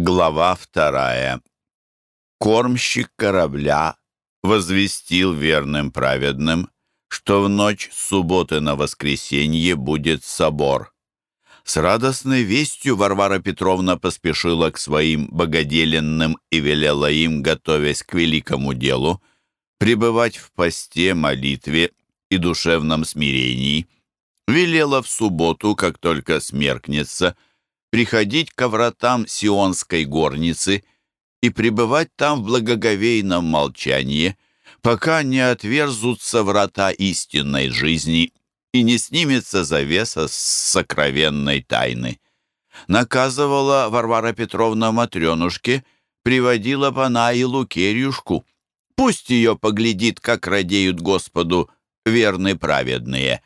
Глава вторая. Кормщик корабля возвестил верным праведным, что в ночь с субботы на воскресенье будет собор. С радостной вестью Варвара Петровна поспешила к своим богоделенным и велела им, готовясь к великому делу, пребывать в посте, молитве и душевном смирении. Велела в субботу, как только смеркнется, — приходить ко вратам Сионской горницы и пребывать там в благоговейном молчании, пока не отверзутся врата истинной жизни и не снимется завеса с сокровенной тайны. Наказывала Варвара Петровна Матренушке, приводила бы она и Лукерьюшку. Пусть ее поглядит, как радеют Господу верны праведные.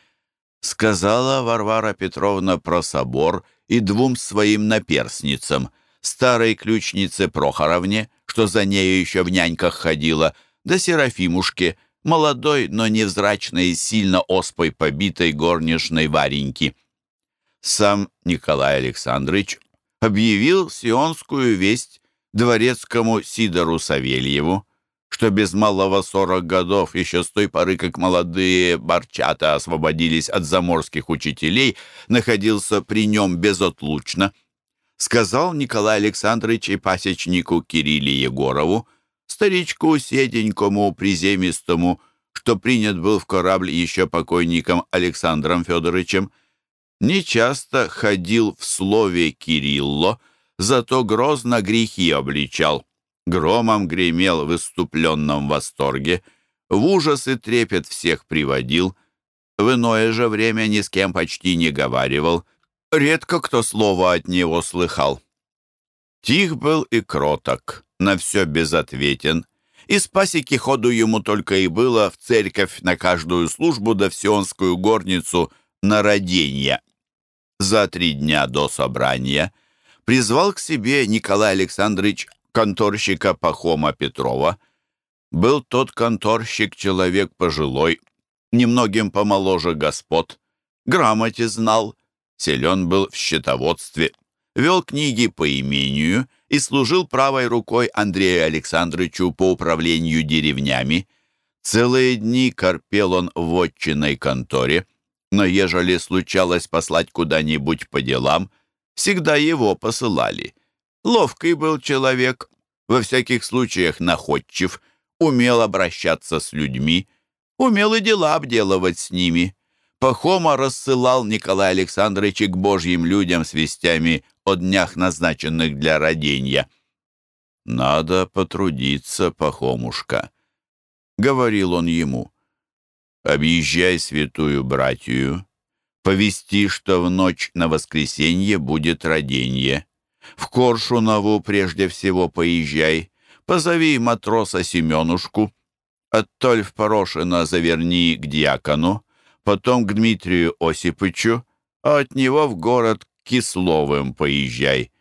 Сказала Варвара Петровна про собор — и двум своим наперсницам, старой ключнице Прохоровне, что за нею еще в няньках ходила, да Серафимушке, молодой, но невзрачной и сильно оспой побитой горничной Вареньки. Сам Николай Александрович объявил сионскую весть дворецкому Сидору Савельеву, что без малого сорок годов, еще с той поры, как молодые барчата освободились от заморских учителей, находился при нем безотлучно, сказал Николай Александрович и пасечнику Кирилле Егорову, старичку седенькому, приземистому, что принят был в корабль еще покойником Александром Федоровичем, нечасто ходил в слове Кирилло, зато грозно грехи обличал громом гремел в иступленном восторге, в ужас и трепет всех приводил, в иное же время ни с кем почти не говаривал, редко кто слово от него слыхал. Тих был и кроток, на все безответен, из пасеки ходу ему только и было в церковь на каждую службу да в сионскую горницу на роденье. За три дня до собрания призвал к себе Николай Александрович конторщика Пахома Петрова. Был тот конторщик человек пожилой, немногим помоложе господ, грамоте знал, силен был в счетоводстве, вел книги по имению и служил правой рукой Андрею Александровичу по управлению деревнями. Целые дни корпел он в отчиной конторе, но ежели случалось послать куда-нибудь по делам, всегда его посылали — Ловкий был человек, во всяких случаях находчив, умел обращаться с людьми, умел и дела обделывать с ними. Пахома рассылал Николай Александрович к божьим людям с вестями о днях, назначенных для родения. «Надо потрудиться, Пахомушка», — говорил он ему. «Объезжай святую братью, повести, что в ночь на воскресенье будет роденье. В Коршунову прежде всего поезжай. Позови матроса Семенушку. Оттоль в Порошино заверни к дьякону, потом к Дмитрию Осипычу, а от него в город к Кисловым поезжай.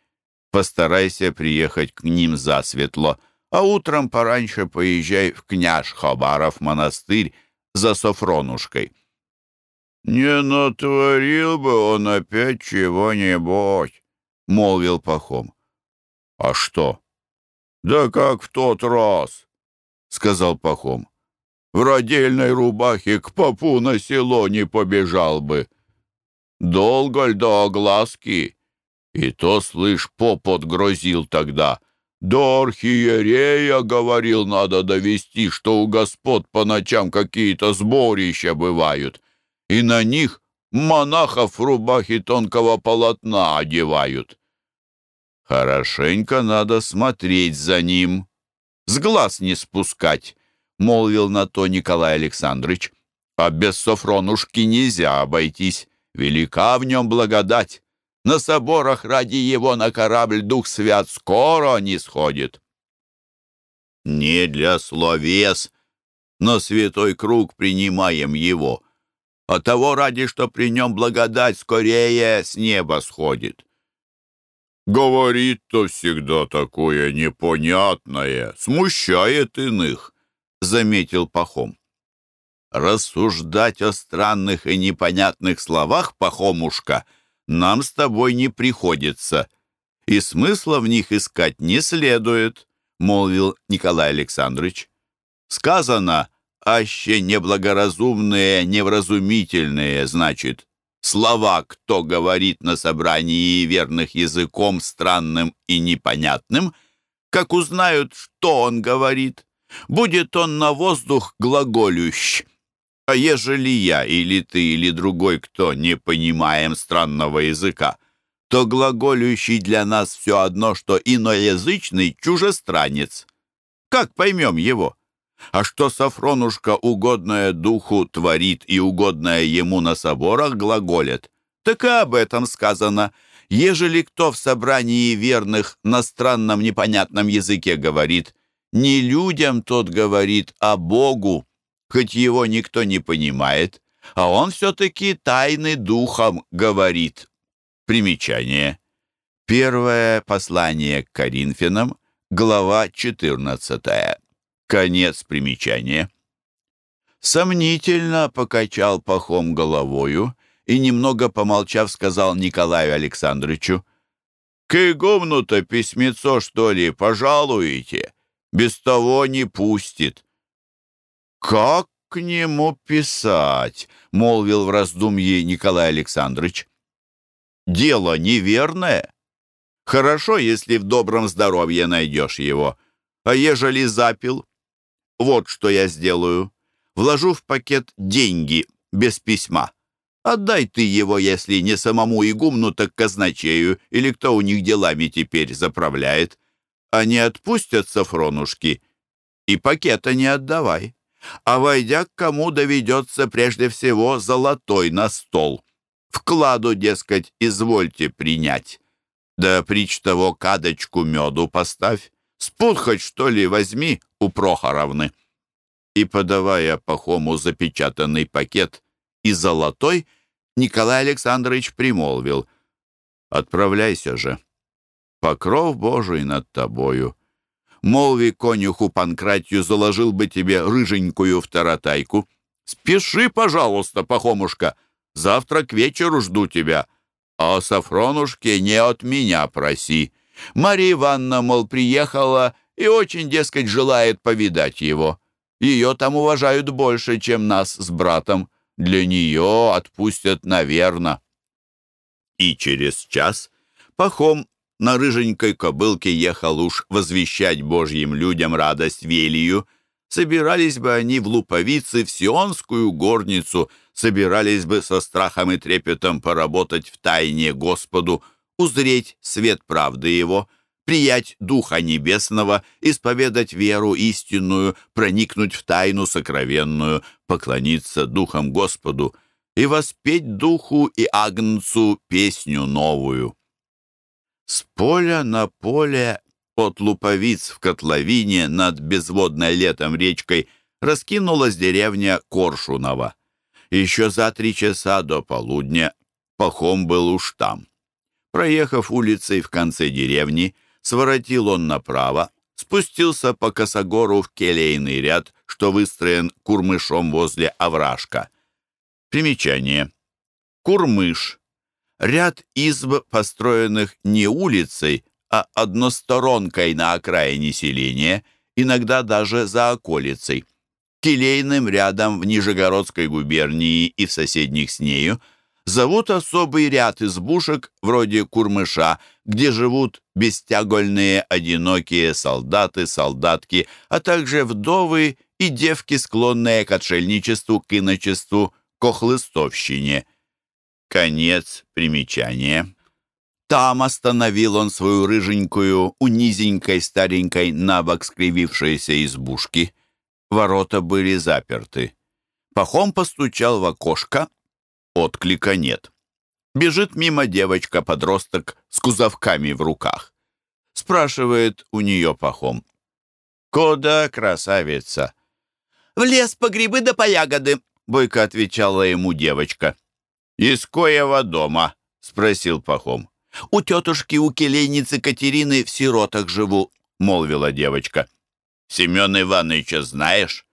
Постарайся приехать к ним засветло, а утром пораньше поезжай в княж Хабаров монастырь за Софронушкой. «Не натворил бы он опять чего-нибудь», — молвил Пахом. «А что?» «Да как в тот раз», — сказал Пахом. «В родильной рубахе к попу на село не побежал бы. Долго ль до огласки?» И то, слышь, поп отгрозил тогда. «До архиерея, — говорил, — надо довести, что у господ по ночам какие-то сборища бывают, и на них монахов в рубахе тонкого полотна одевают. Хорошенько надо смотреть за ним, с глаз не спускать, молвил на то Николай Александрович. А без Софронушки нельзя обойтись, велика в нем благодать. На соборах ради его на корабль Дух Свят скоро не сходит. Не для словес, но святой круг принимаем его — а того ради, что при нем благодать скорее с неба сходит. Говорит-то всегда такое непонятное, смущает иных, заметил Пахом. Рассуждать о странных и непонятных словах, Пахомушка, нам с тобой не приходится. и смысла в них искать не следует, молвил Николай Александрович. Сказано, аще неблагоразумные, невразумительные, значит, слова, кто говорит на собрании верных языком странным и непонятным, как узнают, что он говорит, будет он на воздух глаголющ. А ежели я или ты или другой кто не понимаем странного языка, то глаголющий для нас все одно, что иноязычный чужестранец. Как поймем его? А что Сафронушка угодное духу творит и угодное ему на соборах глаголет, так и об этом сказано. Ежели кто в собрании верных на странном непонятном языке говорит, не людям тот говорит, а Богу, хоть его никто не понимает, а он все-таки тайны духом говорит. Примечание. Первое послание к Коринфянам, глава 14. Конец примечания. Сомнительно покачал пахом головою и, немного помолчав, сказал Николаю Александровичу, «К игумну-то письмецо, что ли, пожалуете? Без того не пустит». «Как к нему писать?» — молвил в раздумье Николай Александрович дело неверное. Хорошо, если в добром здоровье найдешь его. А ежели запил? Вот что я сделаю. Вложу в пакет деньги без письма. Отдай ты его, если не самому игумну, так казначею, или кто у них делами теперь заправляет. Они отпустят Сафронушки, и пакета не отдавай. А войдя к кому доведется прежде всего золотой на стол. Вкладу, дескать, извольте принять. Да прич того кадочку меду поставь. Спут хоть что ли возьми у Прохоровны. И, подавая Пахому запечатанный пакет и золотой, Николай Александрович примолвил. «Отправляйся же. Покров Божий над тобою. Молви конюху Панкратью заложил бы тебе рыженькую второтайку. Спеши, пожалуйста, Пахомушка!» Завтра к вечеру жду тебя. А Сафронушке не от меня проси. Марья Ивановна, мол, приехала и очень, дескать, желает повидать его. Ее там уважают больше, чем нас с братом. Для нее отпустят, наверно. И через час Пахом на рыженькой кобылке ехал уж возвещать божьим людям радость велию. Собирались бы они в Луповице в Сионскую горницу — собирались бы со страхом и трепетом поработать в тайне Господу, узреть свет правды Его, приять Духа Небесного, исповедать веру истинную, проникнуть в тайну сокровенную, поклониться Духом Господу и воспеть Духу и Агнцу песню новую. С поля на поле от луповиц в котловине над безводной летом речкой раскинулась деревня Коршунова. Еще за три часа до полудня Пахом был уж там. Проехав улицей в конце деревни, своротил он направо, спустился по косогору в келейный ряд, что выстроен курмышом возле овражка. Примечание. Курмыш. Ряд изб, построенных не улицей, а односторонкой на окраине селения, иногда даже за околицей. Келейным рядом в Нижегородской губернии и в соседних с нею зовут особый ряд избушек, вроде Курмыша, где живут бестягольные одинокие солдаты, солдатки, а также вдовы и девки, склонные к отшельничеству, к иночеству, к охлыстовщине. Конец примечания. Там остановил он свою рыженькую, у низенькой старенькой набок скривившейся избушки — Ворота были заперты. Пахом постучал в окошко. Отклика нет. Бежит мимо девочка-подросток с кузовками в руках. Спрашивает у нее Пахом. «Куда, красавица?» «В лес по грибы да по ягоды», — бойко отвечала ему девочка. «Из коего дома?» — спросил Пахом. «У тетушки, у келейницы Катерины в сиротах живу», — молвила девочка. Семен Ивановича знаешь?»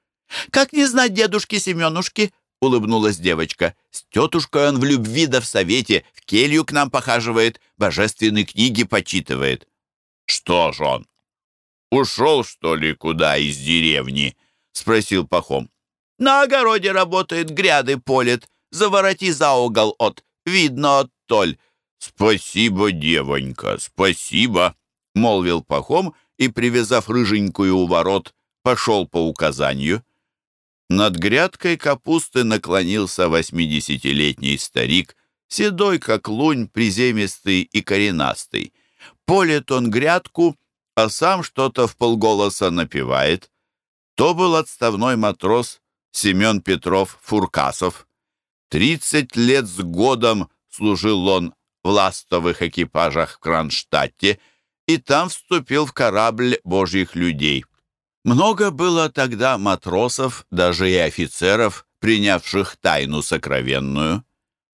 «Как не знать дедушки Семенушки?» — улыбнулась девочка. «С тетушкой он в любви да в совете, в келью к нам похаживает, божественные книги почитывает». «Что ж он? Ушел, что ли, куда из деревни?» — спросил Пахом. «На огороде работает, гряды полет. Завороти за угол от, видно от толь». «Спасибо, девонька, спасибо», — молвил Пахом и, привязав рыженькую у ворот, пошел по указанию. Над грядкой капусты наклонился восьмидесятилетний старик, седой, как лунь, приземистый и коренастый. Полет он грядку, а сам что-то в полголоса напевает. То был отставной матрос Семен Петров Фуркасов. Тридцать лет с годом служил он в ластовых экипажах в Кронштадте и там вступил в корабль божьих людей. Много было тогда матросов, даже и офицеров, принявших тайну сокровенную.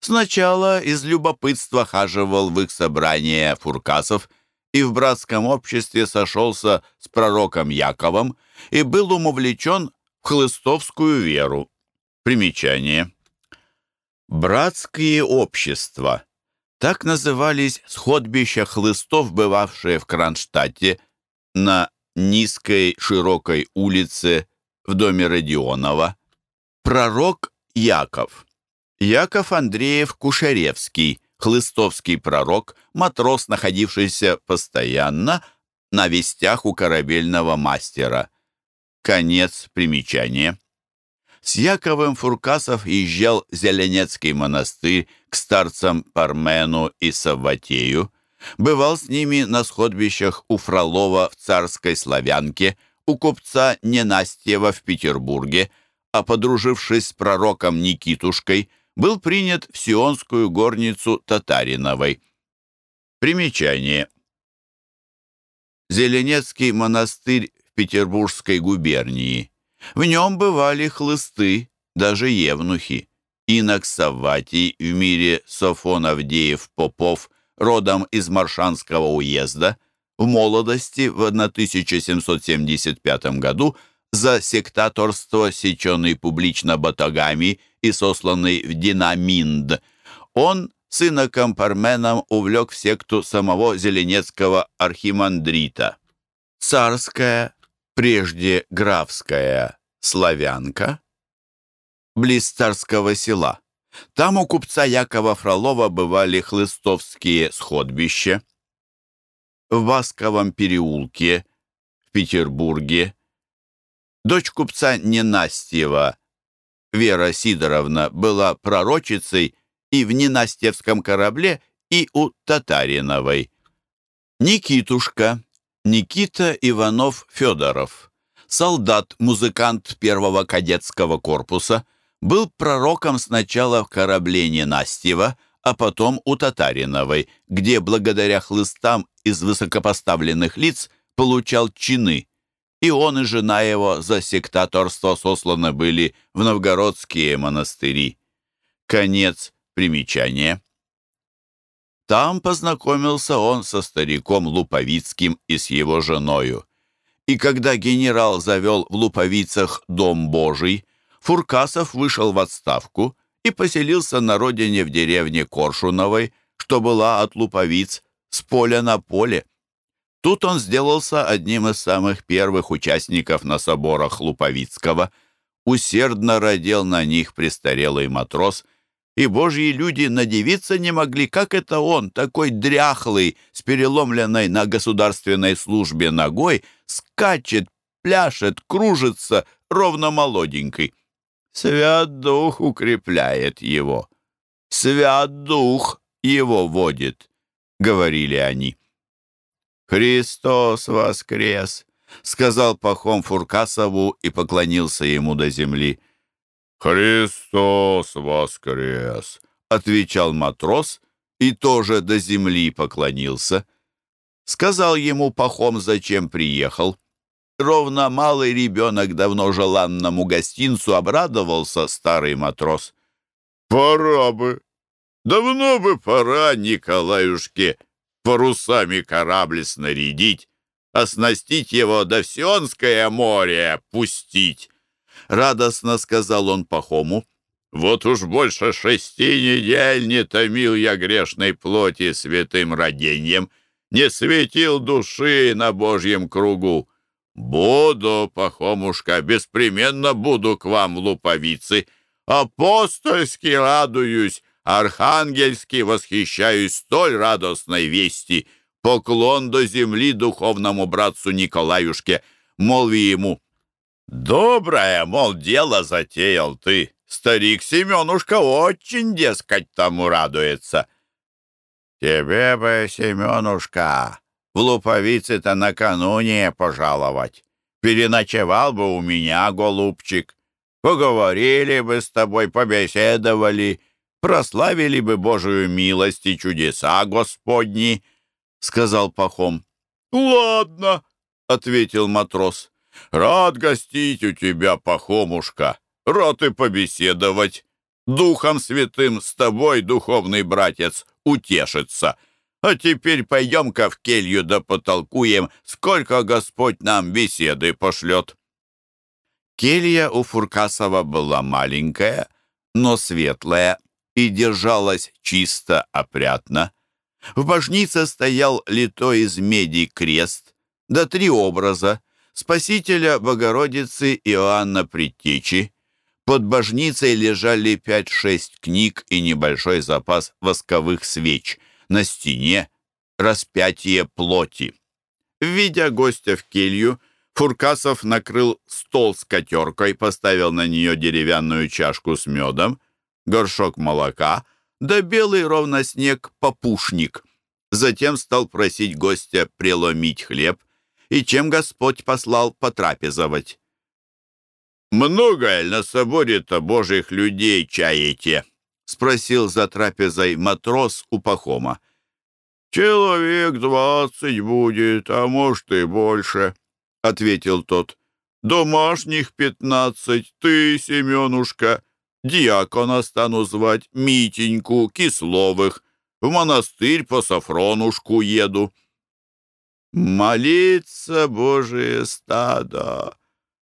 Сначала из любопытства хаживал в их собрание фуркасов и в братском обществе сошелся с пророком Яковом и был умовлечен в хлыстовскую веру. Примечание. Братские общества. Так назывались сходбища хлыстов, бывавшие в Кронштадте на низкой широкой улице в доме Родионова. Пророк Яков. Яков Андреев Кушеревский, хлыстовский пророк, матрос, находившийся постоянно на вестях у корабельного мастера. Конец примечания. С Яковым Фуркасов езжал Зеленецкий монастырь к старцам Пармену и Савватею, Бывал с ними на сходбищах у Фролова в Царской Славянке, у купца Ненастьева в Петербурге, а подружившись с пророком Никитушкой, был принят в Сионскую горницу Татариновой. Примечание. Зеленецкий монастырь в Петербургской губернии. В нем бывали хлысты, даже евнухи. Инок Савватий в мире Софон Авдеев-Попов родом из Маршанского уезда, в молодости в 1775 году за сектаторство, сеченный публично батагами и сосланный в Динаминд. Он сына Парменом увлек в секту самого Зеленецкого архимандрита. Царская, прежде графская, славянка, близ царского села. Там у купца Якова Фролова бывали хлыстовские сходбища. В Басковом переулке, в Петербурге, дочь купца Ненастьева, Вера Сидоровна, была пророчицей и в Ненастьевском корабле, и у Татариновой. Никитушка, Никита Иванов-Федоров, солдат-музыкант первого кадетского корпуса – был пророком сначала в корабле Ненастьева, а потом у Татариновой, где благодаря хлыстам из высокопоставленных лиц получал чины. И он и жена его за сектаторство сосланы были в новгородские монастыри. Конец примечания. Там познакомился он со стариком Луповицким и с его женою. И когда генерал завел в Луповицах Дом Божий, Фуркасов вышел в отставку и поселился на родине в деревне Коршуновой, что была от луповиц, с поля на поле. Тут он сделался одним из самых первых участников на соборах Луповицкого, усердно родил на них престарелый матрос, и божьи люди надевиться не могли, как это он, такой дряхлый, с переломленной на государственной службе ногой, скачет, пляшет, кружится, ровно молоденький. Свят Дух укрепляет его. Свят Дух его водит, — говорили они. «Христос воскрес!» — сказал Пахом Фуркасову и поклонился ему до земли. «Христос воскрес!» — отвечал матрос и тоже до земли поклонился. Сказал ему Пахом, зачем приехал. Ровно малый ребенок давно желанному гостинцу обрадовался старый матрос. «Пора бы! Давно бы пора, Николаюшке, парусами корабль снарядить, оснастить его до Сионское море пустить!» Радостно сказал он Пахому Вот уж больше шести недель не томил я грешной плоти святым роденьем, не светил души на Божьем кругу. Буду, Пахомушка, беспременно буду к вам луповицы. Апостольски радуюсь, архангельски восхищаюсь столь радостной вести. Поклон до земли духовному братцу Николаюшке. Молви ему, «Доброе, мол, дело затеял ты. Старик Семенушка очень, дескать, тому радуется». «Тебе бы, Семенушка, в луповице-то накануне пожаловать. Переночевал бы у меня, голубчик. Поговорили бы с тобой, побеседовали, прославили бы Божию милость и чудеса Господни, — сказал Пахом. — Ладно, — ответил матрос. — Рад гостить у тебя, Пахомушка. Рад и побеседовать. Духом святым с тобой, духовный братец, утешится. А теперь пойдем-ка в келью да потолкуем, сколько Господь нам беседы пошлет». Келья у Фуркасова была маленькая, но светлая и держалась чисто опрятно. В божнице стоял литой из меди крест, да три образа — Спасителя Богородицы Иоанна Предтечи. Под божницей лежали пять-шесть книг и небольшой запас восковых свеч — на стене распятие плоти. Введя гостя в келью, Фуркасов накрыл стол с котеркой, поставил на нее деревянную чашку с медом, горшок молока, да белый ровно снег попушник. Затем стал просить гостя преломить хлеб, и чем Господь послал потрапезовать. «Много ли на соборе-то божьих людей чаете?» — спросил за трапезой матрос у Пахома. «Человек двадцать будет, а может и больше», — ответил тот. «Домашних пятнадцать, ты, Семенушка, диакона стану звать, Митеньку, Кисловых, в монастырь по Сафронушку еду». «Молиться, Божие стадо,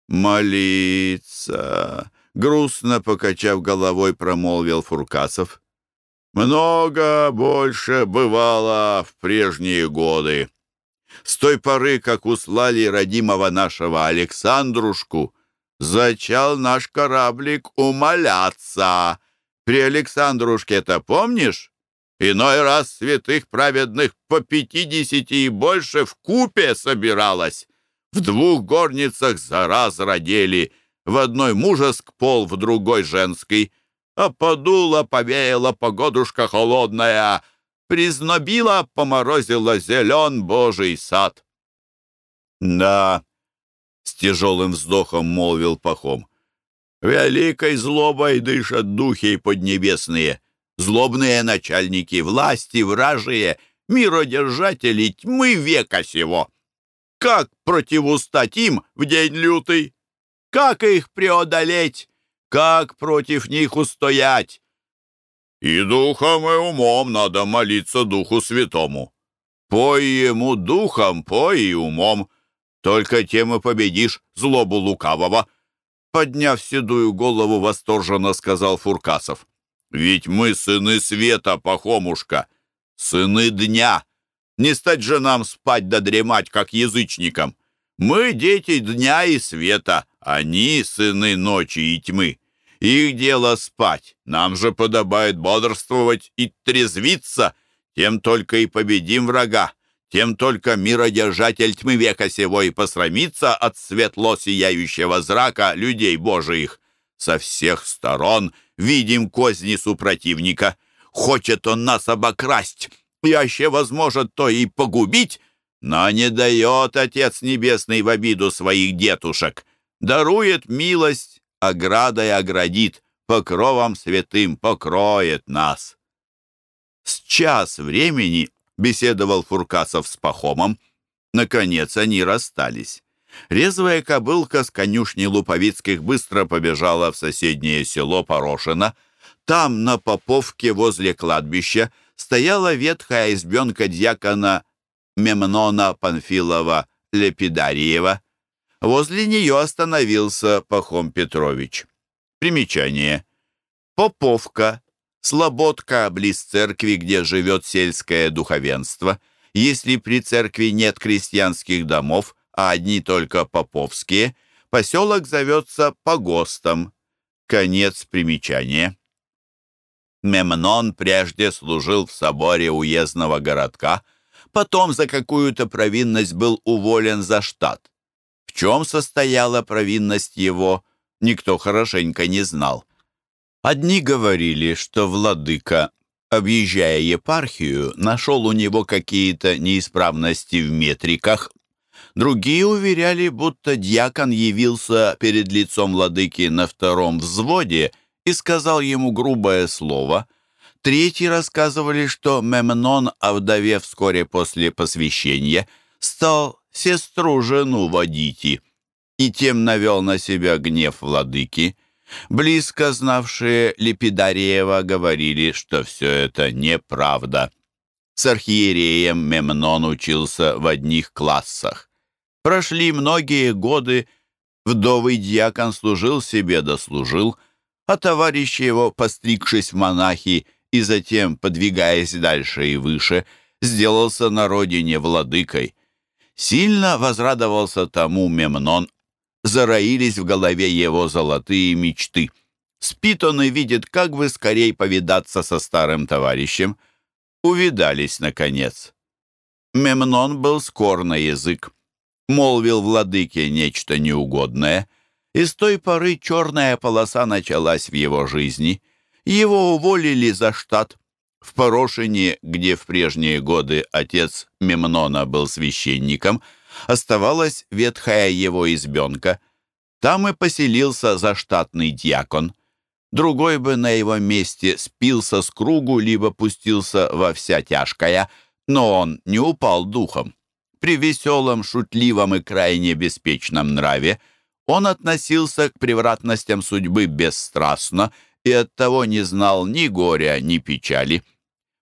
молиться!» Грустно покачав головой, промолвил Фуркасов. «Много больше бывало в прежние годы. С той поры, как услали родимого нашего Александрушку, зачал наш кораблик умоляться. При Александрушке-то помнишь? Иной раз святых праведных по пятидесяти и больше в купе собиралось. В двух горницах за раз родили — в одной мужеск пол, в другой женский. А подула, повеяла погодушка холодная, признобила, поморозила зелен божий сад. «Да», — с тяжелым вздохом молвил Пахом, «великой злобой дышат духи поднебесные, злобные начальники власти, вражие, миродержатели тьмы века сего. Как противустать им в день лютый?» Как их преодолеть? Как против них устоять? И духом, и умом надо молиться Духу Святому. Пой ему духом, пой и умом. Только тем и победишь злобу лукавого. Подняв седую голову, восторженно сказал Фуркасов. Ведь мы сыны света, Пахомушка, сыны дня. Не стать же нам спать да дремать, как язычникам. Мы дети дня и света, они сыны ночи и тьмы. Их дело спать, нам же подобает бодрствовать и трезвиться, тем только и победим врага, тем только миродержатель тьмы века сего и посрамится от светло сияющего зрака людей Божиих. Со всех сторон видим козни супротивника. Хочет он нас обокрасть, и аще возможно то и погубить, но не дает Отец Небесный в обиду своих детушек. Дарует милость, оградой оградит, покровом святым покроет нас. С час времени беседовал Фуркасов с Пахомом. Наконец они расстались. Резвая кобылка с конюшни Луповицких быстро побежала в соседнее село Порошино. Там, на Поповке, возле кладбища, стояла ветхая избенка дьякона Мемнона Панфилова Лепидариева. Возле нее остановился Пахом Петрович. Примечание. Поповка, слободка близ церкви, где живет сельское духовенство. Если при церкви нет крестьянских домов, а одни только поповские, поселок зовется Погостом. Конец примечания. Мемнон прежде служил в соборе уездного городка, потом за какую-то провинность был уволен за штат. Чем состояла провинность его, никто хорошенько не знал. Одни говорили, что владыка, объезжая епархию, нашел у него какие-то неисправности в метриках. Другие уверяли, будто дьякон явился перед лицом владыки на втором взводе — и сказал ему грубое слово. Третьи рассказывали, что Мемнон, овдовев вскоре после посвящения, стал сестру-жену водить и тем навел на себя гнев владыки. Близко знавшие Лепидареева говорили, что все это неправда. С архиереем Мемнон учился в одних классах. Прошли многие годы, вдовый дьякон служил себе дослужил, а товарищи его, постригшись в монахи и затем, подвигаясь дальше и выше, сделался на родине владыкой. Сильно возрадовался тому Мемнон, зароились в голове его золотые мечты. Спит он и видит, как бы скорей повидаться со старым товарищем. Увидались, наконец. Мемнон был скор на язык. Молвил владыке нечто неугодное — и с той поры черная полоса началась в его жизни. Его уволили за штат. В Порошине, где в прежние годы отец Мемнона был священником, оставалась ветхая его избенка. Там и поселился заштатный дьякон. Другой бы на его месте спился с кругу, либо пустился во вся тяжкая, но он не упал духом. При веселом, шутливом и крайне беспечном нраве – он относился к превратностям судьбы бесстрастно и оттого не знал ни горя, ни печали.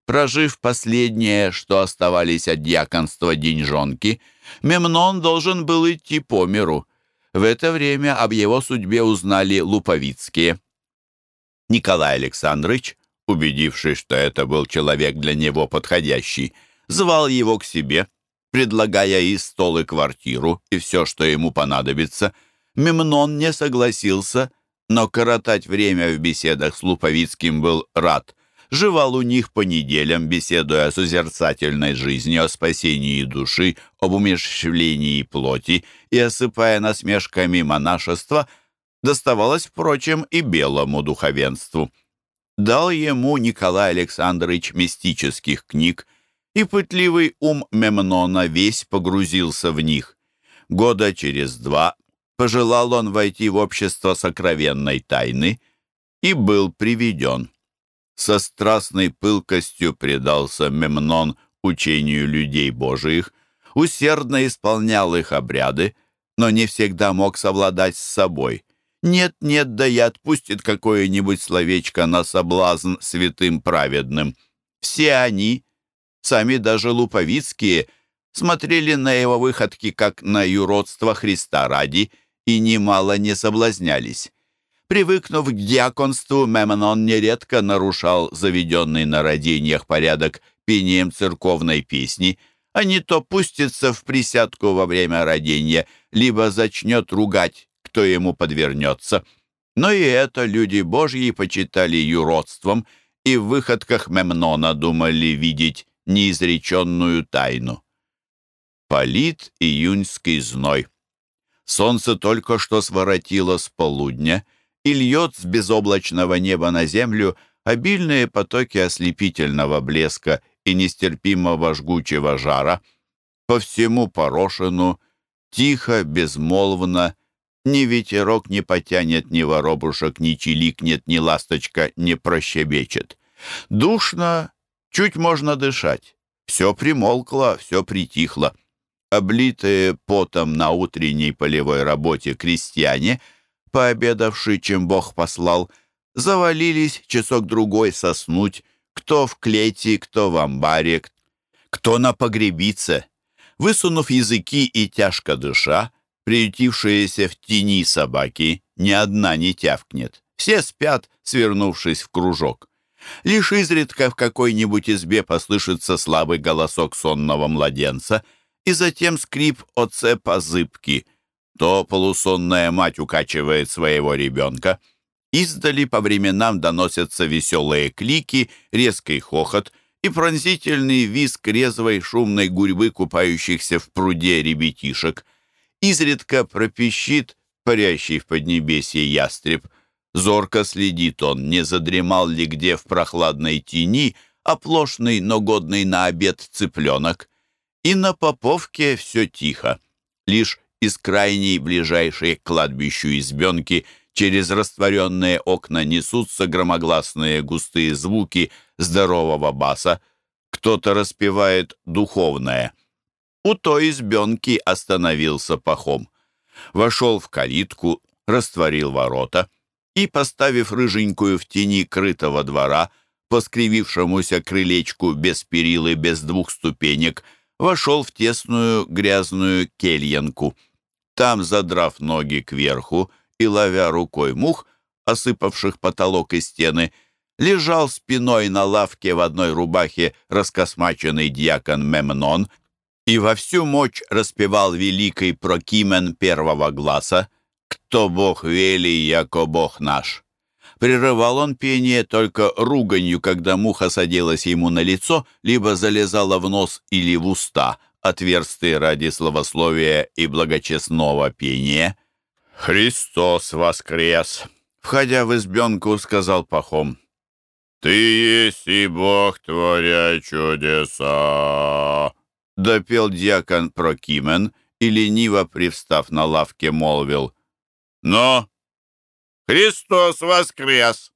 Прожив последнее, что оставались от дьяконства деньжонки, Мемнон должен был идти по миру. В это время об его судьбе узнали луповицкие. Николай Александрович, убедившись, что это был человек для него подходящий, звал его к себе, предлагая и стол, и квартиру, и все, что ему понадобится — Мемнон не согласился, но коротать время в беседах с Луповицким был рад. Жевал у них по неделям, беседуя о созерцательной жизни, о спасении души, об умерщвлении плоти и осыпая насмешками монашества, доставалось, впрочем, и белому духовенству. Дал ему Николай Александрович мистических книг, и пытливый ум Мемнона весь погрузился в них. Года через два пожелал он войти в общество сокровенной тайны и был приведен. Со страстной пылкостью предался Мемнон учению людей Божиих, усердно исполнял их обряды, но не всегда мог совладать с собой. Нет-нет, да и отпустит какое-нибудь словечко на соблазн святым праведным. Все они, сами даже луповицкие, смотрели на его выходки как на юродство Христа ради — и немало не соблазнялись. Привыкнув к диаконству, Мемнон нередко нарушал заведенный на родениях порядок пением церковной песни, а не то пустится в присядку во время родения, либо зачнет ругать, кто ему подвернется. Но и это люди Божьи почитали юродством и в выходках Мемнона думали видеть неизреченную тайну. Полит июньский зной. Солнце только что своротило с полудня и льет с безоблачного неба на землю обильные потоки ослепительного блеска и нестерпимого жгучего жара. По всему порошину, тихо, безмолвно, ни ветерок не потянет, ни воробушек, ни чиликнет, ни ласточка не прощебечет. Душно, чуть можно дышать. Все примолкло, все притихло облитые потом на утренней полевой работе крестьяне, пообедавшие, чем Бог послал, завалились часок-другой соснуть, кто в клете, кто в амбаре, кто на погребице. Высунув языки и тяжко дыша, приютившиеся в тени собаки, ни одна не тявкнет, Все спят, свернувшись в кружок. Лишь изредка в какой-нибудь избе послышится слабый голосок сонного младенца, и затем скрип оцепа зыбки. То полусонная мать укачивает своего ребенка. Издали по временам доносятся веселые клики, резкий хохот и пронзительный визг резвой шумной гурьбы купающихся в пруде ребятишек. Изредка пропищит парящий в поднебесье ястреб — Зорко следит он, не задремал ли где в прохладной тени оплошный, но годный на обед цыпленок. И на Поповке все тихо. Лишь из крайней ближайшей к кладбищу избенки через растворенные окна несутся громогласные густые звуки здорового баса. Кто-то распевает духовное. У той избенки остановился пахом. Вошел в калитку, растворил ворота — и, поставив рыженькую в тени крытого двора, по скривившемуся крылечку без перил без двух ступенек, вошел в тесную грязную кельянку. Там, задрав ноги кверху и ловя рукой мух, осыпавших потолок и стены, лежал спиной на лавке в одной рубахе раскосмаченный дьякон Мемнон и во всю мощь распевал великий прокимен первого глаза — «Кто Бог вели, яко Бог наш». Прерывал он пение только руганью, когда муха садилась ему на лицо, либо залезала в нос или в уста, отверстые ради словословия и благочестного пения. «Христос воскрес!» Входя в избенку, сказал Пахом. «Ты есть и Бог, творя чудеса!» Допел дьякон Прокимен и, лениво привстав на лавке, молвил. Но Христос воскрес!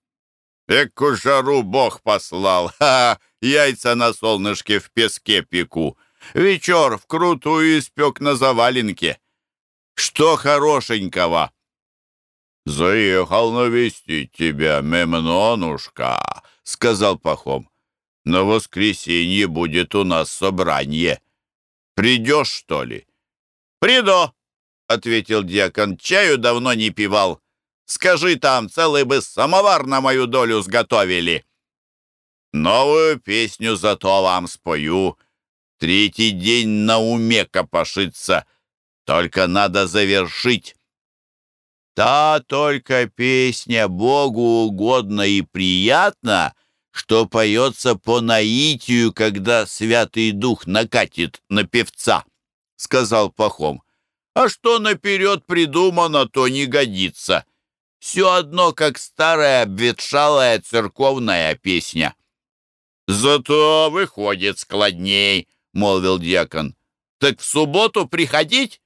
Эку жару Бог послал! Ха! Яйца на солнышке в песке пеку. Вечер вкрутую испек на заваленке. Что хорошенького? «Заехал навестить тебя, Мемнонушка», — сказал Пахом. «На воскресенье будет у нас собрание. Придешь, что ли?» «Приду», — ответил дьякон, — «чаю давно не пивал. Скажи там, целый бы самовар на мою долю сготовили». «Новую песню зато вам спою. Третий день на уме копошится. Только надо завершить». «Та только песня Богу угодно и приятна, что поется по наитию, когда Святый Дух накатит на певца», — сказал Пахом. А что наперед придумано, то не годится. Все одно, как старая обветшалая церковная песня. «Зато выходит складней», — молвил дьякон. «Так в субботу приходить?»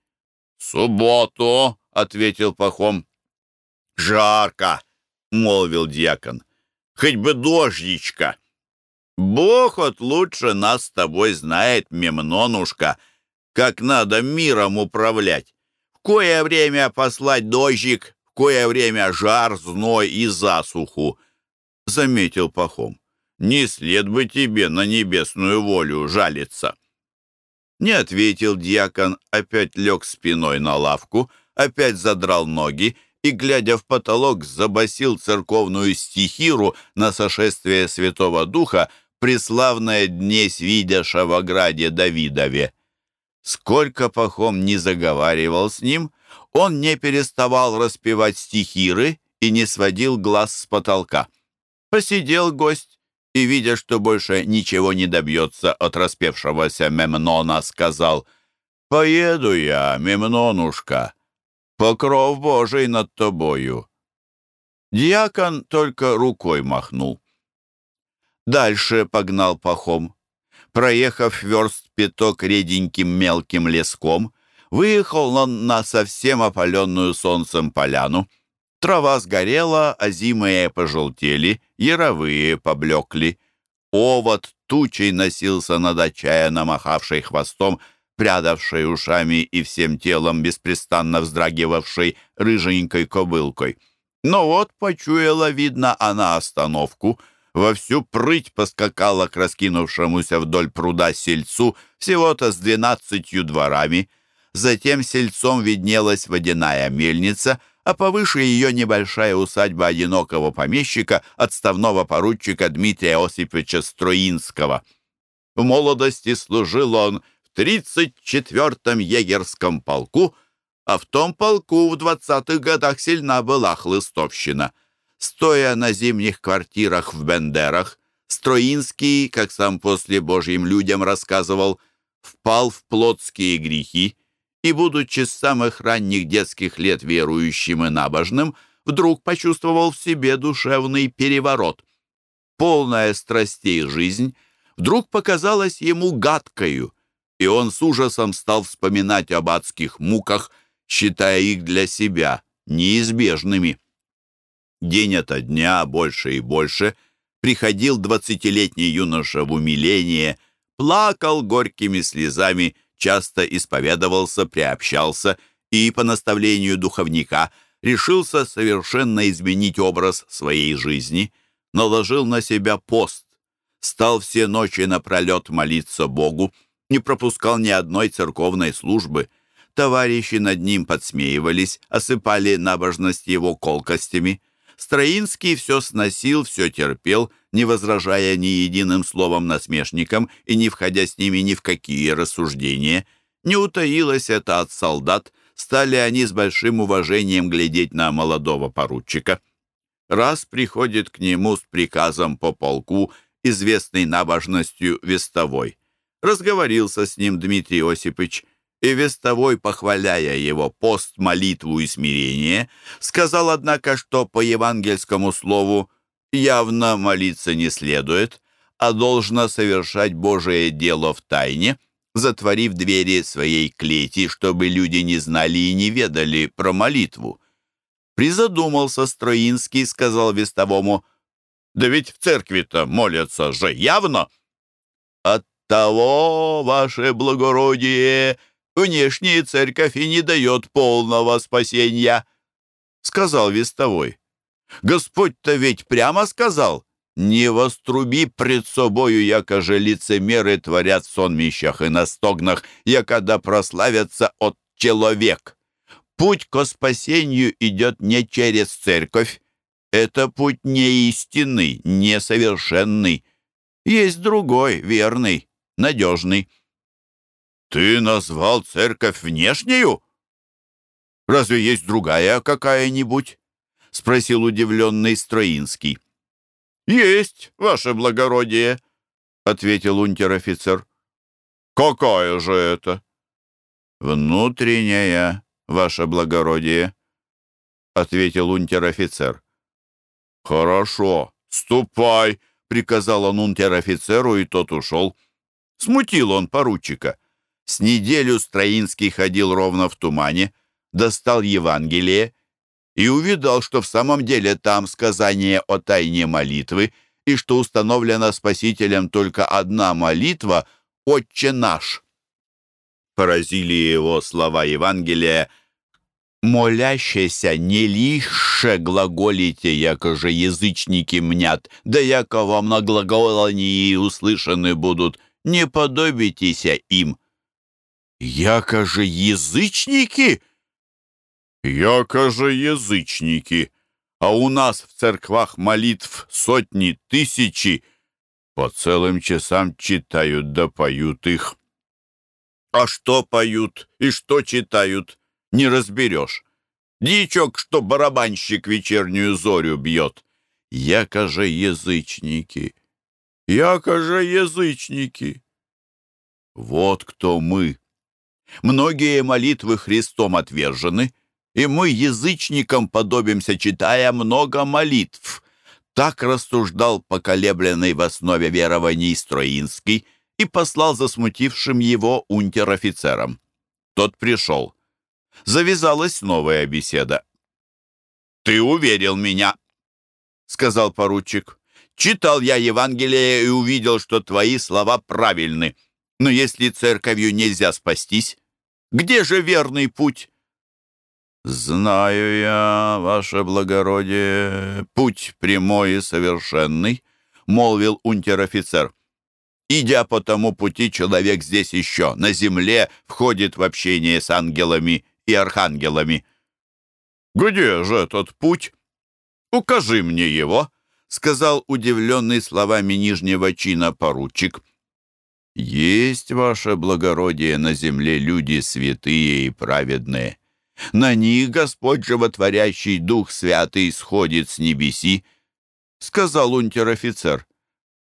«Субботу», — ответил Пахом. «Жарко», — молвил дьякон. «Хоть бы дождичка». «Бог от лучше нас с тобой знает, Мемнонушка», — как надо миром управлять. В кое время послать дождик, кое время жар, зной и засуху, — заметил Пахом. Не след бы тебе на небесную волю жалиться. Не ответил дьякон, опять лег спиной на лавку, опять задрал ноги и, глядя в потолок, забасил церковную стихиру на сошествие Святого Духа преславное днесь видяша в ограде Давидове. Сколько Пахом не заговаривал с ним, он не переставал распевать стихиры и не сводил глаз с потолка. Посидел гость и, видя, что больше ничего не добьется от распевшегося Мемнона, сказал «Поеду я, Мемнонушка, покров Божий над тобою». Дьякон только рукой махнул. Дальше погнал Пахом. Проехав верст пяток реденьким мелким леском, выехал он на совсем опаленную солнцем поляну. Трава сгорела, а зимые пожелтели, яровые поблекли. Овод тучей носился над отчаянно махавшей хвостом, прядавшей ушами и всем телом беспрестанно вздрагивавшей рыженькой кобылкой. Но вот почуяла, видно, она остановку — во всю прыть поскакала к раскинувшемуся вдоль пруда сельцу всего-то с двенадцатью дворами. Затем сельцом виднелась водяная мельница, а повыше ее небольшая усадьба одинокого помещика, отставного поручика Дмитрия Осиповича Строинского. В молодости служил он в 34-м егерском полку, а в том полку в 20-х годах сильна была хлыстовщина. Стоя на зимних квартирах в Бендерах, Строинский, как сам после Божьим людям рассказывал, впал в плотские грехи и, будучи с самых ранних детских лет верующим и набожным, вдруг почувствовал в себе душевный переворот. Полная страстей жизнь вдруг показалась ему гадкою, и он с ужасом стал вспоминать об адских муках, считая их для себя неизбежными. День ото дня, больше и больше, приходил двадцатилетний юноша в умиление, плакал горькими слезами часто исповедовался, приобщался и, по наставлению духовника, решился совершенно изменить образ своей жизни, наложил на себя пост, стал все ночи напролет молиться Богу, не пропускал ни одной церковной службы. Товарищи над ним подсмеивались, осыпали набожность его колкостями. Строинский все сносил, все терпел, не возражая ни единым словом насмешникам и не входя с ними ни в какие рассуждения. Не утаилось это от солдат, стали они с большим уважением глядеть на молодого поручика. Раз приходит к нему с приказом по полку, известный набожностью вестовой. Разговорился с ним Дмитрий Осипович, и вестовой, похваляя его пост, молитву и смирение, сказал, однако, что по евангельскому слову явно молиться не следует, а должно совершать Божие дело в тайне, затворив двери своей клети, чтобы люди не знали и не ведали про молитву. Призадумался Строинский, сказал вестовому, «Да ведь в церкви-то молятся же явно!» «От того, ваше благородие, внешняя церковь и не дает полного спасения», — сказал вестовой. Господь-то ведь прямо сказал, «Не воструби пред собою, якоже лицемеры творят в сонмищах и на стогнах, якода прославятся от человек. Путь ко спасению идет не через церковь. Это путь не истинный, несовершенный. Есть другой, верный, надежный». «Ты назвал церковь внешнюю? Разве есть другая какая-нибудь?» — спросил удивленный Строинский. «Есть, ваше благородие», — ответил унтер-офицер. «Какая же это?» «Внутренняя, ваше благородие», — ответил унтер-офицер. «Хорошо, ступай», — приказал он унтер-офицеру, и тот ушел. Смутил он поручика. С неделю Строинский ходил ровно в тумане, достал Евангелие и увидал, что в самом деле там сказание о тайне молитвы и что установлена Спасителем только одна молитва «Отче наш». Поразили его слова Евангелия «Молящийся не лише глаголите, яко же язычники мнят, да яко вам на глаголании услышаны будут, не подобитеся им». «Яко же язычники?» «Яко же язычники, а у нас в церквах молитв сотни, тысячи, по целым часам читают да поют их». «А что поют и что читают, не разберешь. Дичок, что барабанщик вечернюю зорю бьет. Яко же язычники, яко же язычники». Вот кто мы. Многие молитвы Христом отвержены — и мы язычникам подобимся, читая много молитв. Так рассуждал поколебленный в основе верований Строинский и послал засмутившим его унтер-офицерам. Тот пришел. Завязалась новая беседа. «Ты уверил меня», — сказал поручик. «Читал я Евангелие и увидел, что твои слова правильны. Но если церковью нельзя спастись, где же верный путь?» «Знаю я, ваше благородие, путь прямой и совершенный», — молвил унтер-офицер. «Идя по тому пути, человек здесь еще, на земле, входит в общение с ангелами и архангелами». «Где же этот путь? Укажи мне его», — сказал удивленный словами нижнего чина поручик. «Есть, ваше благородие, на земле люди святые и праведные. На них Господь животворящий Дух Святый сходит с небеси», — сказал унтер-офицер.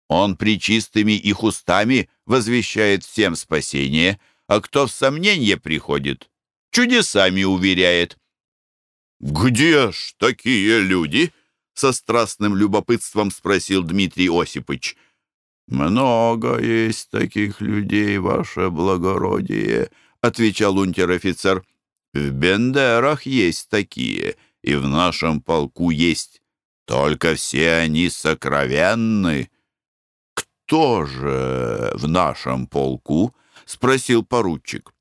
«Он причистыми их устами возвещает всем спасение, а кто в сомнение приходит, чудесами уверяет». «Где ж такие люди?» — со страстным любопытством спросил Дмитрий Осипович. «Много есть таких людей, ваше благородие», — отвечал унтер-офицер. «В Бендерах есть такие, и в нашем полку есть. Только все они сокровенны». «Кто же в нашем полку?» — спросил поручик.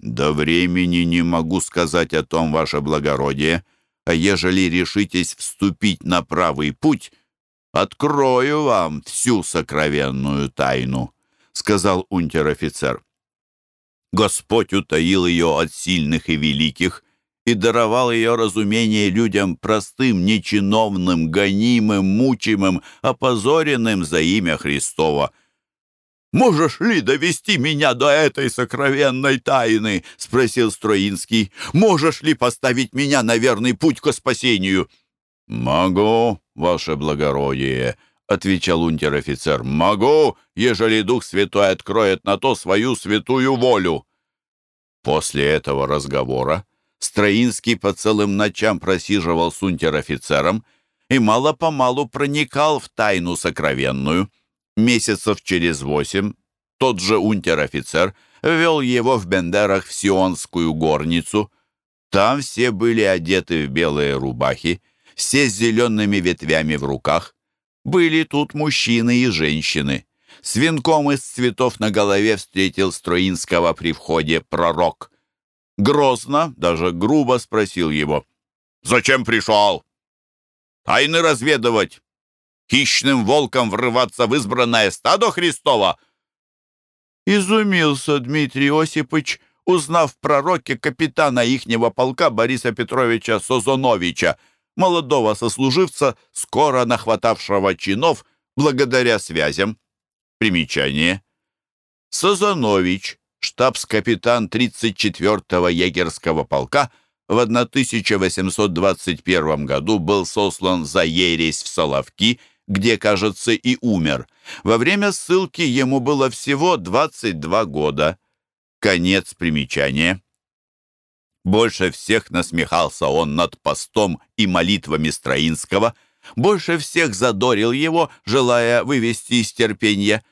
«До времени не могу сказать о том, ваше благородие, а ежели решитесь вступить на правый путь, открою вам всю сокровенную тайну», — сказал унтер-офицер. Господь утаил ее от сильных и великих и даровал ее разумение людям простым, нечиновным, гонимым, мучимым, опозоренным за имя Христова — «Можешь ли довести меня до этой сокровенной тайны?» — спросил Строинский. «Можешь ли поставить меня на верный путь к спасению?» «Могу, ваше благородие», — отвечал унтер-офицер. «Могу, ежели Дух Святой откроет на то свою святую волю». После этого разговора Строинский по целым ночам просиживал с унтер-офицером и мало-помалу проникал в тайну сокровенную — Месяцев через восемь тот же унтер-офицер вел его в Бендерах в Сионскую горницу. Там все были одеты в белые рубахи, все с зелеными ветвями в руках. Были тут мужчины и женщины. С венком из цветов на голове встретил Строинского при входе пророк. Грозно, даже грубо спросил его. «Зачем пришел?» «Тайны разведывать хищным волком врываться в избранное стадо Христова?» Изумился Дмитрий Осипович, узнав в пророке капитана ихнего полка Бориса Петровича Созоновича, молодого сослуживца, скоро нахватавшего чинов благодаря связям. Примечание. Созонович, штабс-капитан 34-го егерского полка, в 1821 году был сослан за ересь в Соловки – где, кажется, и умер. Во время ссылки ему было всего 22 года. Конец примечания. Больше всех насмехался он над постом и молитвами Строинского, больше всех задорил его, желая вывести из терпения.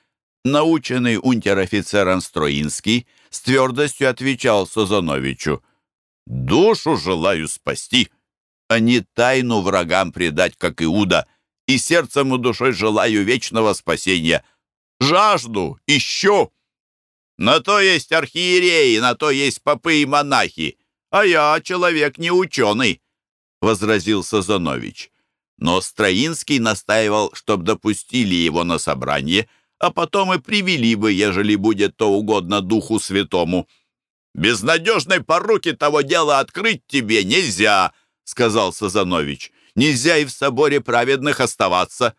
Наученный унтер-офицером Строинский с твердостью отвечал Сазановичу, «Душу желаю спасти, а не тайну врагам предать, как Иуда, и сердцем и душой желаю вечного спасения. Жажду, ищу. На то есть архиереи, на то есть попы и монахи, а я человек не ученый, — возразил Сазанович. Но Строинский настаивал, чтоб допустили его на собрание, а потом и привели бы, ежели будет то угодно Духу Святому. «Безнадежной поруки того дела открыть тебе нельзя», — сказал Сазанович. Нельзя и в соборе праведных оставаться.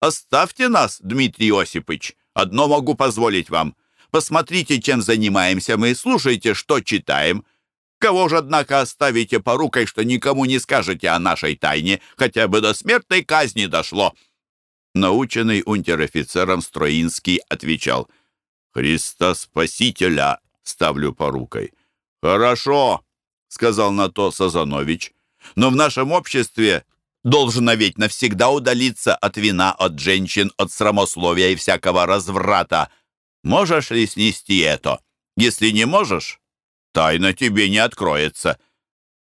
Оставьте нас, Дмитрий Осипович. Одно могу позволить вам. Посмотрите, чем занимаемся мы, слушайте, что читаем. Кого же, однако, оставите порукой, что никому не скажете о нашей тайне, хотя бы до смертной казни дошло?» Наученный унтер-офицером Строинский отвечал, «Христа Спасителя ставлю порукой». «Хорошо», — сказал на то Сазанович, но в нашем обществе должно ведь навсегда удалиться от вина, от женщин, от срамословия и всякого разврата. Можешь ли снести это? Если не можешь, тайна тебе не откроется».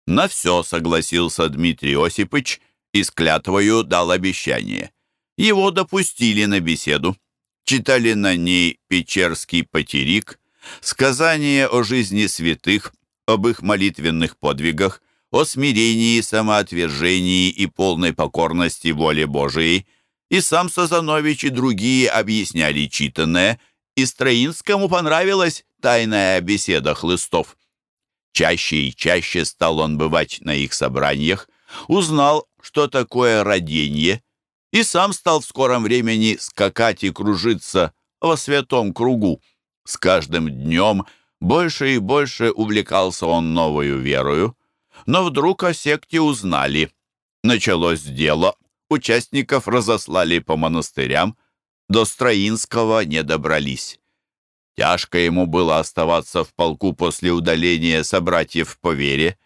На все согласился Дмитрий Осипович и с клятвою дал обещание. Его допустили на беседу. Читали на ней Печерский потерик, сказания о жизни святых, об их молитвенных подвигах, о смирении, самоотвержении и полной покорности воле Божией, и сам Сазанович и другие объясняли читанное, и Строинскому понравилась тайная беседа хлыстов. Чаще и чаще стал он бывать на их собраниях, узнал, что такое роденье, и сам стал в скором времени скакать и кружиться во святом кругу. С каждым днем больше и больше увлекался он новою верою, но вдруг о секте узнали. Началось дело, участников разослали по монастырям, до Строинского не добрались. Тяжко ему было оставаться в полку после удаления собратьев по вере.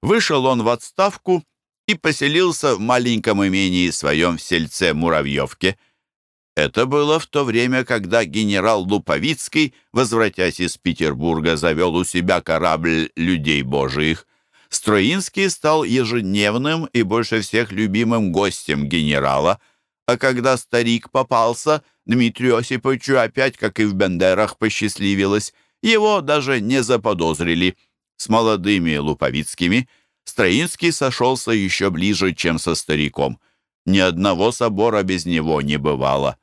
Вышел он в отставку и поселился в маленьком имении своем в сельце Муравьевке. Это было в то время, когда генерал Луповицкий, возвратясь из Петербурга, завел у себя корабль людей божиих. Строинский стал ежедневным и больше всех любимым гостем генерала, а когда старик попался, Дмитрию Осиповичу опять, как и в Бендерах, посчастливилось. Его даже не заподозрили. С молодыми Луповицкими Строинский сошелся еще ближе, чем со стариком. Ни одного собора без него не бывало.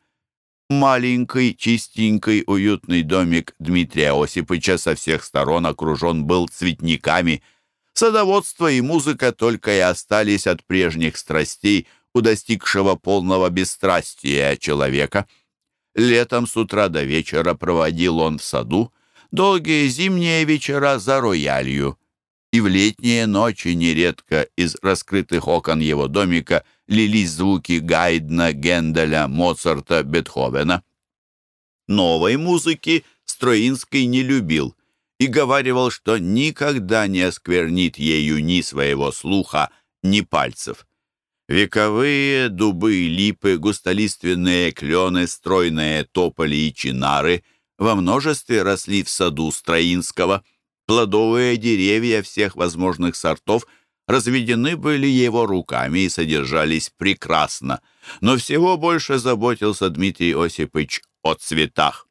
Маленький, чистенький, уютный домик Дмитрия Осиповича со всех сторон окружен был цветниками – Садоводство и музыка только и остались от прежних страстей у достигшего полного бесстрастия человека. Летом с утра до вечера проводил он в саду, долгие зимние вечера за роялью. И в летние ночи нередко из раскрытых окон его домика лились звуки Гайдна, Генделя, Моцарта, Бетховена. Новой музыки Строинский не любил и говаривал, что никогда не осквернит ею ни своего слуха, ни пальцев. Вековые дубы, липы, густолиственные клены, стройные тополи и чинары во множестве росли в саду Строинского. Плодовые деревья всех возможных сортов разведены были его руками и содержались прекрасно. Но всего больше заботился Дмитрий Осипович о цветах.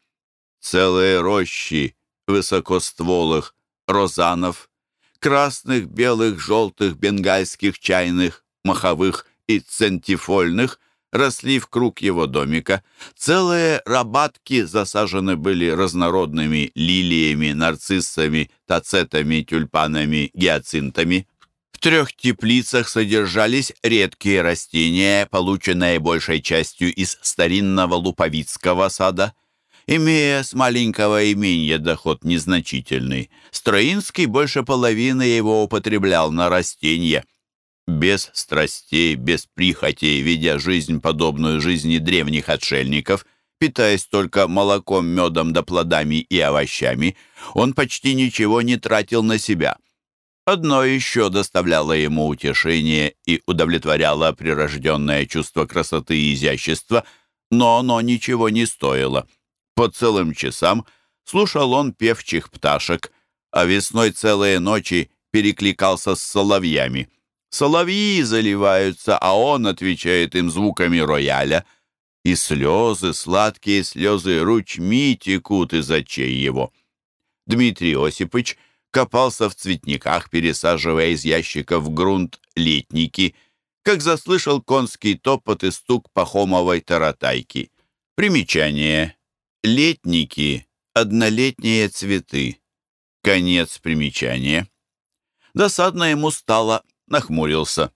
Целые рощи высокостволых розанов, красных, белых, желтых, бенгальских, чайных, маховых и центифольных росли в круг его домика. Целые рабатки засажены были разнородными лилиями, нарциссами, тацетами, тюльпанами, гиацинтами. В трех теплицах содержались редкие растения, полученные большей частью из старинного луповицкого сада – Имея с маленького имения доход незначительный, Строинский больше половины его употреблял на растения. Без страстей, без прихотей, ведя жизнь, подобную жизни древних отшельников, питаясь только молоком, медом да плодами и овощами, он почти ничего не тратил на себя. Одно еще доставляло ему утешение и удовлетворяло прирожденное чувство красоты и изящества, но оно ничего не стоило. По целым часам слушал он певчих пташек, а весной целые ночи перекликался с соловьями. Соловьи заливаются, а он отвечает им звуками рояля, и слезы, сладкие слезы ручми текут из очей его. Дмитрий Осипович копался в цветниках, пересаживая из ящиков в грунт летники, как заслышал конский топот и стук пахомовой таратайки. Примечание. Летники — однолетние цветы. Конец примечания. Досадно ему стало, нахмурился.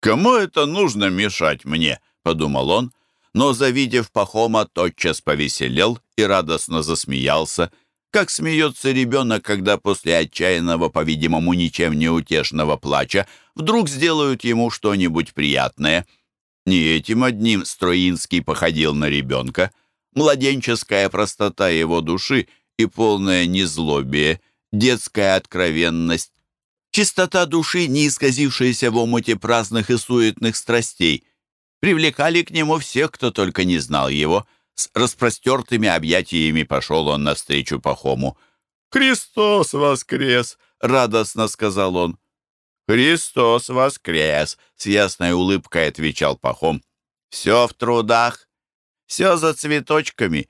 «Кому это нужно мешать мне?» — подумал он, но, завидев Пахома, тотчас повеселел и радостно засмеялся, как смеется ребенок, когда после отчаянного, по-видимому, ничем не утешного плача вдруг сделают ему что-нибудь приятное. Не этим одним Строинский походил на ребенка — младенческая простота его души и полное незлобие, детская откровенность, чистота души, не исказившаяся в омуте праздных и суетных страстей, привлекали к нему всех, кто только не знал его. С распростертыми объятиями пошел он навстречу Пахому. «Христос воскрес!» — радостно сказал он. «Христос воскрес!» — с ясной улыбкой отвечал Пахом. «Все в трудах, все за цветочками.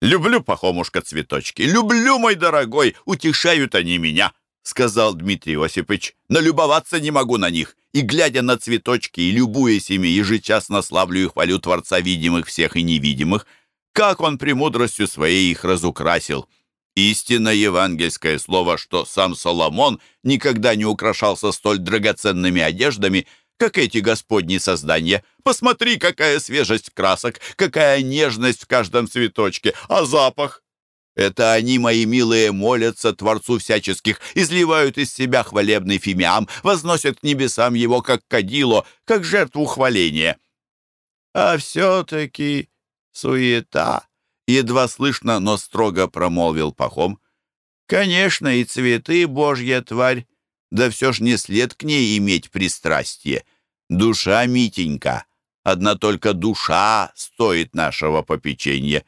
Люблю, Пахомушка, цветочки. Люблю, мой дорогой, утешают они меня, сказал Дмитрий Осипович. Налюбоваться не могу на них. И, глядя на цветочки и любуясь ими, ежечасно славлю и хвалю Творца видимых всех и невидимых. Как он премудростью своей их разукрасил. Истинно евангельское слово, что сам Соломон никогда не украшался столь драгоценными одеждами, как эти господни создания. Посмотри, какая свежесть красок, какая нежность в каждом цветочке, а запах. Это они, мои милые, молятся Творцу всяческих, изливают из себя хвалебный фимиам, возносят к небесам его, как кадило, как жертву хваления. А все-таки суета, едва слышно, но строго промолвил Пахом. Конечно, и цветы, божья тварь, да все ж не след к ней иметь пристрастие. Душа, Митенька, одна только душа стоит нашего попечения.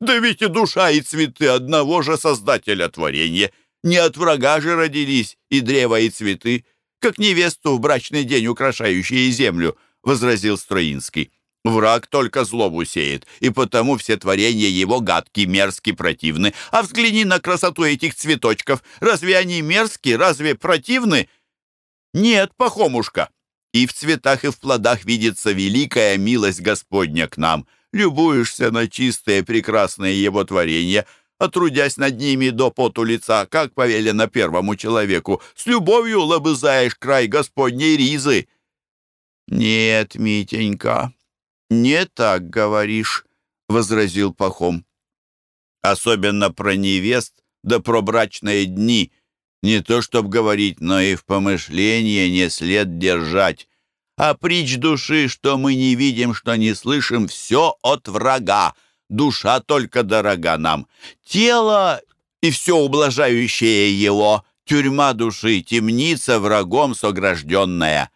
Да ведь и душа, и цветы одного же создателя творения. Не от врага же родились и древо, и цветы, как невесту в брачный день, украшающие землю, — возразил Строинский. Враг только злобу сеет, и потому все творения его гадки, мерзки, противны. А взгляни на красоту этих цветочков. Разве они мерзкие, разве противны? Нет, похомушка. И в цветах, и в плодах видится великая милость Господня к нам. Любуешься на чистые, прекрасные его творения, отрудясь над ними до поту лица, как повелено первому человеку, с любовью лобызаешь край Господней ризы. Нет, Митенька, «Не так говоришь», — возразил Пахом. «Особенно про невест да про брачные дни. Не то чтоб говорить, но и в помышление не след держать. А притч души, что мы не видим, что не слышим, все от врага. Душа только дорога нам. Тело и все ублажающее его, тюрьма души, темница врагом согражденная.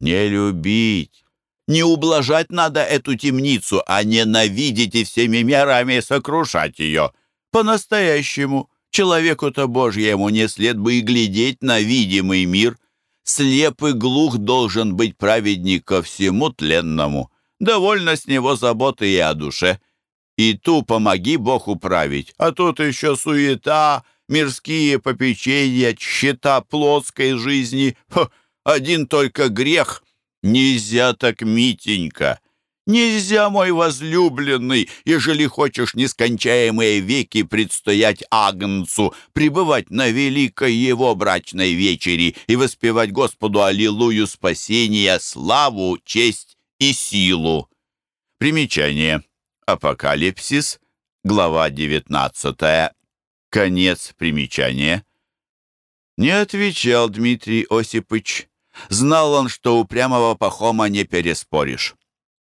Не любить, не ублажать надо эту темницу, а ненавидеть и всеми мерами сокрушать ее. По-настоящему, человеку-то Божьему не след бы и глядеть на видимый мир. Слеп и глух должен быть праведник ко всему тленному. Довольно с него заботы и о душе. И ту помоги Бог управить, а тут еще суета, мирские попечения, счета плотской жизни. Фу, один только грех «Нельзя так, Митенька! Нельзя, мой возлюбленный, ежели хочешь нескончаемые веки предстоять Агнцу, пребывать на великой его брачной вечери и воспевать Господу Аллилуйю спасения, славу, честь и силу». Примечание. Апокалипсис, глава 19. Конец примечания. Не отвечал Дмитрий Осипович. Знал он, что упрямого Пахома не переспоришь.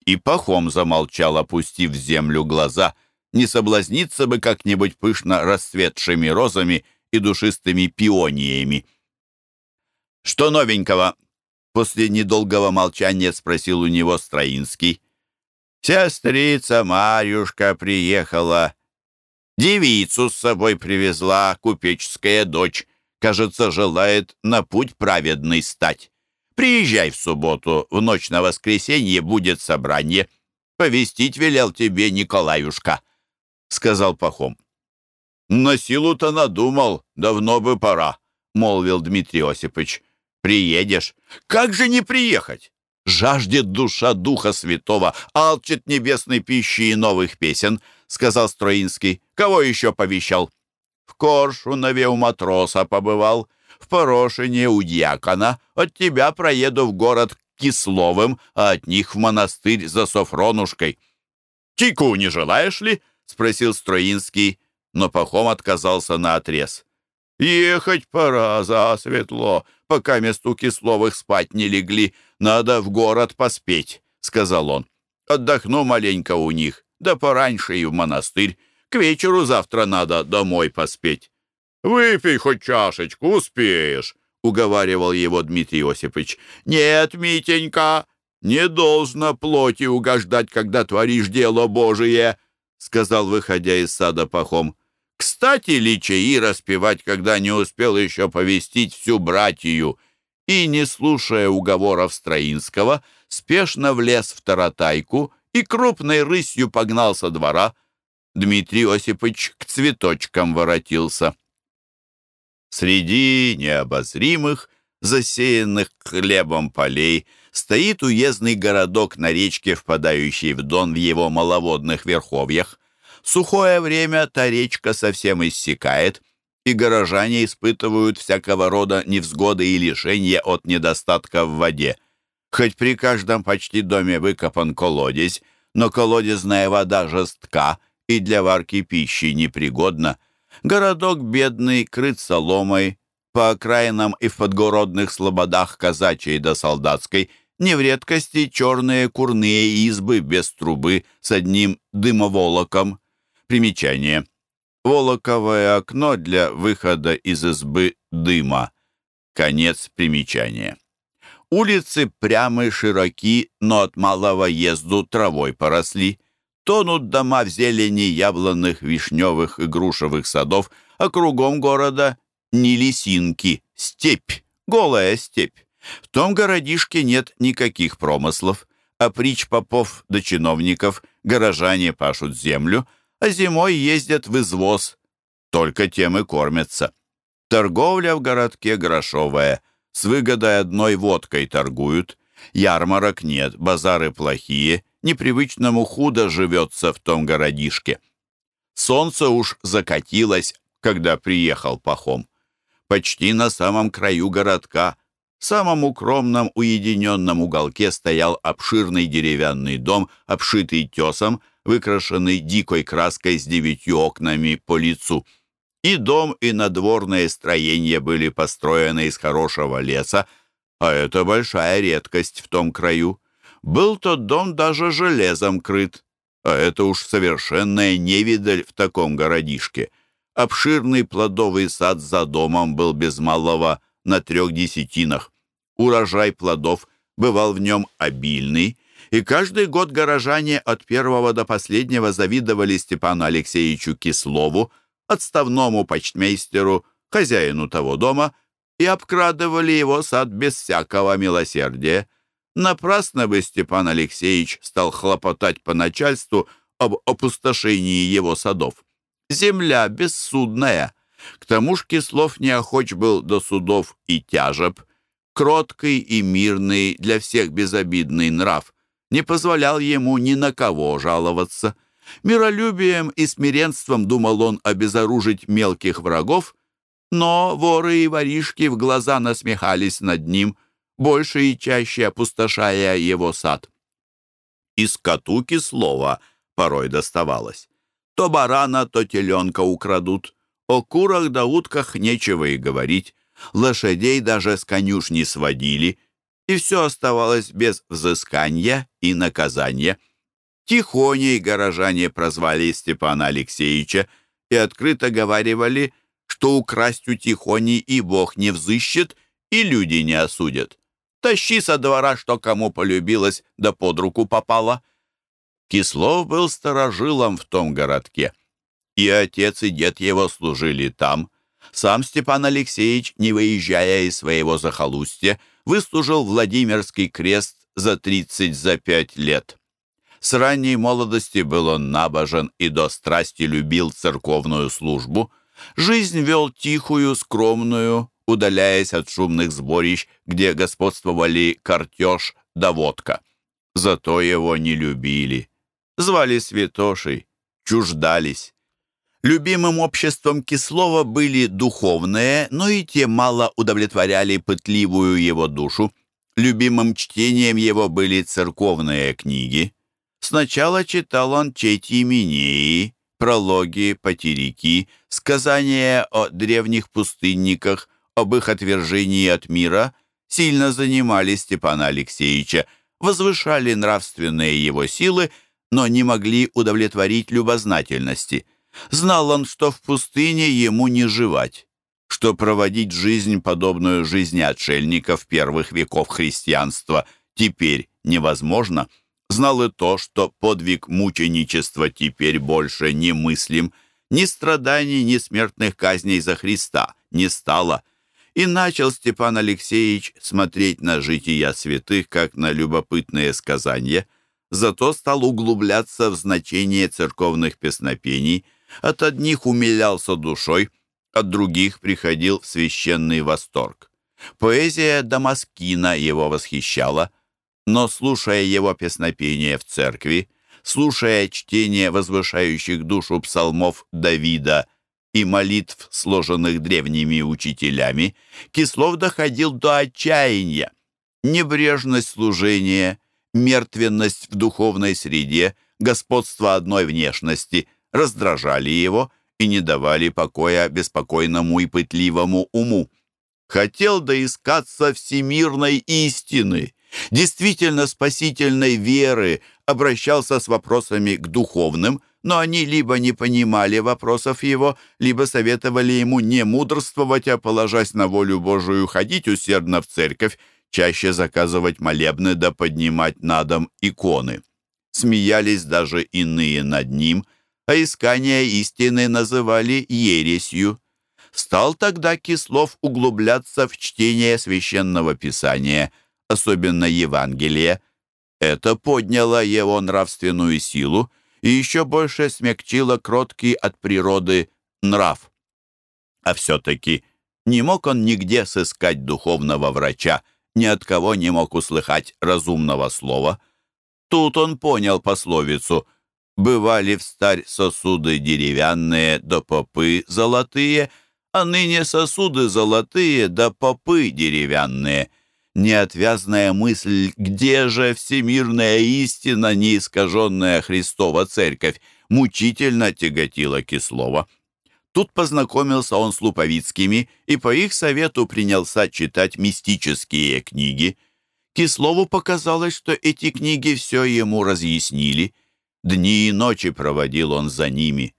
И Пахом замолчал, опустив в землю глаза, не соблазниться бы как-нибудь пышно расцветшими розами и душистыми пиониями. «Что новенького?» После недолгого молчания спросил у него Строинский. «Сестрица Марюшка приехала. Девицу с собой привезла, купеческая дочь. Кажется, желает на путь праведный стать. Приезжай в субботу, в ночь на воскресенье будет собрание. Повестить велел тебе Николаюшка», — сказал Пахом. «На силу-то надумал, давно бы пора», — молвил Дмитрий Осипович. «Приедешь? Как же не приехать? Жаждет душа Духа Святого, алчит небесной пищи и новых песен», — сказал Строинский. «Кого еще повещал?» «В Коршунове у матроса побывал, в Порошине у дьякона, от тебя проеду в город к Кисловым, а от них в монастырь за Софронушкой». «Чайку не желаешь ли?» — спросил Строинский, но Пахом отказался на отрез. «Ехать пора, засветло, пока месту Кисловых спать не легли. Надо в город поспеть», — сказал он. «Отдохну маленько у них, да пораньше и в монастырь. К вечеру завтра надо домой поспеть». «Выпей хоть чашечку, успеешь», — уговаривал его Дмитрий Осипович. «Нет, Митенька, не должно плоти угождать, когда творишь дело Божие», — сказал, выходя из сада Пахом. «Кстати ли чаи распевать, когда не успел еще повестить всю братью?» И, не слушая уговоров Строинского, спешно влез в таратайку и крупной рысью погнал со двора. Дмитрий Осипович к цветочкам воротился. Среди необозримых, засеянных хлебом полей, стоит уездный городок на речке, впадающей в Дон в его маловодных верховьях. В сухое время та речка совсем иссякает, и горожане испытывают всякого рода невзгоды и лишения от недостатка в воде. Хоть при каждом почти доме выкопан колодец, но колодезная вода жестка и для варки пищи непригодна. Городок бедный, крыт соломой, по окраинам и в подгородных слободах казачьей да солдатской не в редкости черные курные избы без трубы с одним дымоволоком. Примечание. Волоковое окно для выхода из избы дыма. Конец примечания. Улицы прямы, широки, но от малого езду травой поросли. Тонут дома в зелени яблонных, вишневых и грушевых садов, а кругом города ни лисинки, степь, голая степь. В том городишке нет никаких промыслов, а притч попов до чиновников горожане пашут землю, а зимой ездят в извоз. Только тем и кормятся. Торговля в городке грошовая, с выгодой одной водкой торгуют. Ярмарок нет, базары плохие, непривычному худо живется в том городишке. Солнце уж закатилось, когда приехал Пахом почти на самом краю городка, в самом укромном уединенном уголке стоял обширный деревянный дом, обшитый тесом, выкрашенный дикой краской с девятью окнами по лицу. И дом, и надворное строение были построены из хорошего леса, а это большая редкость в том краю. Был тот дом даже железом крыт, а это уж совершенная невидаль в таком городишке — Обширный плодовый сад за домом был без малого на трех десятинах. Урожай плодов бывал в нем обильный, и каждый год горожане от первого до последнего завидовали Степану Алексеевичу Кислову, отставному почтмейстеру, хозяину того дома, и обкрадывали его сад без всякого милосердия. Напрасно бы Степан Алексеевич стал хлопотать по начальству об опустошении его садов земля бессудная. К тому ж Кислов неохоч был до судов и тяжеб. Кроткий и мирный, для всех безобидный нрав не позволял ему ни на кого жаловаться. Миролюбием и смиренством думал он обезоружить мелких врагов, но воры и воришки в глаза насмехались над ним, больше и чаще опустошая его сад. Из коту кислого порой доставалось. То барана, то теленка украдут. О курах да утках нечего и говорить. Лошадей даже с конюшни сводили. И все оставалось без взыскания и наказания. Тихоней горожане прозвали Степана Алексеевича и открыто говаривали, что украсть у Тихони и Бог не взыщет, и люди не осудят. Тащи со двора, что кому полюбилось, да под руку попало — Кислов был сторожилом в том городке. И отец, и дед его служили там. Сам Степан Алексеевич, не выезжая из своего захолустья, выслужил Владимирский крест за тридцать за пять лет. С ранней молодости был он набожен и до страсти любил церковную службу. Жизнь вел тихую, скромную, удаляясь от шумных сборищ, где господствовали картеж да водка. Зато его не любили звали святошей, чуждались. Любимым обществом Кислова были духовные, но и те мало удовлетворяли пытливую его душу. Любимым чтением его были церковные книги. Сначала читал он Чети Минеи, прологи, потерики, сказания о древних пустынниках, об их отвержении от мира, сильно занимали Степана Алексеевича, возвышали нравственные его силы но не могли удовлетворить любознательности. Знал он, что в пустыне ему не жевать, что проводить жизнь, подобную жизни отшельников первых веков христианства, теперь невозможно. Знал и то, что подвиг мученичества теперь больше не мыслим, ни страданий, ни смертных казней за Христа не стало. И начал Степан Алексеевич смотреть на жития святых, как на любопытные сказания – зато стал углубляться в значение церковных песнопений, от одних умилялся душой, от других приходил в священный восторг. Поэзия Дамаскина его восхищала, но, слушая его песнопения в церкви, слушая чтение возвышающих душу псалмов Давида и молитв, сложенных древними учителями, Кислов доходил до отчаяния. Небрежность служения, мертвенность в духовной среде, господство одной внешности раздражали его и не давали покоя беспокойному и пытливому уму. Хотел доискаться всемирной истины, действительно спасительной веры, обращался с вопросами к духовным, но они либо не понимали вопросов его, либо советовали ему не мудрствовать, а, положась на волю Божию, ходить усердно в церковь, чаще заказывать молебны да поднимать на дом иконы. Смеялись даже иные над ним, а искание истины называли ересью. Стал тогда Кислов углубляться в чтение священного писания, особенно Евангелия. Это подняло его нравственную силу и еще больше смягчило кроткий от природы нрав. А все-таки не мог он нигде сыскать духовного врача, ни от кого не мог услыхать разумного слова. Тут он понял пословицу «Бывали в старь сосуды деревянные, да попы золотые», а ныне сосуды золотые, да попы деревянные. Неотвязная мысль, где же всемирная истина, неискаженная Христова церковь, мучительно тяготила Кислова. Тут познакомился он с Луповицкими и по их совету принялся читать мистические книги. Кислову показалось, что эти книги все ему разъяснили. Дни и ночи проводил он за ними.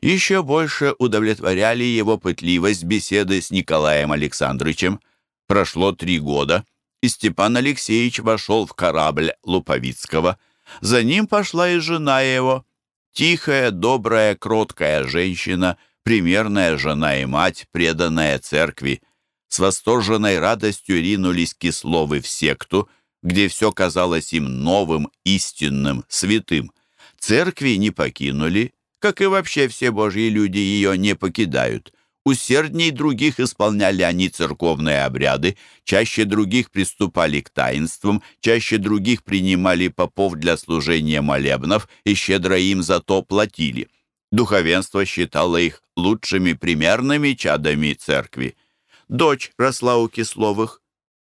Еще больше удовлетворяли его пытливость беседы с Николаем Александровичем. Прошло три года, и Степан Алексеевич вошел в корабль Луповицкого. За ним пошла и жена его, тихая, добрая, кроткая женщина, примерная жена и мать, преданная церкви. С восторженной радостью ринулись Кисловы в секту, где все казалось им новым, истинным, святым. Церкви не покинули, как и вообще все божьи люди ее не покидают. Усердней других исполняли они церковные обряды, чаще других приступали к таинствам, чаще других принимали попов для служения молебнов и щедро им за то платили. Духовенство считало их лучшими примерными чадами церкви. Дочь росла у Кисловых,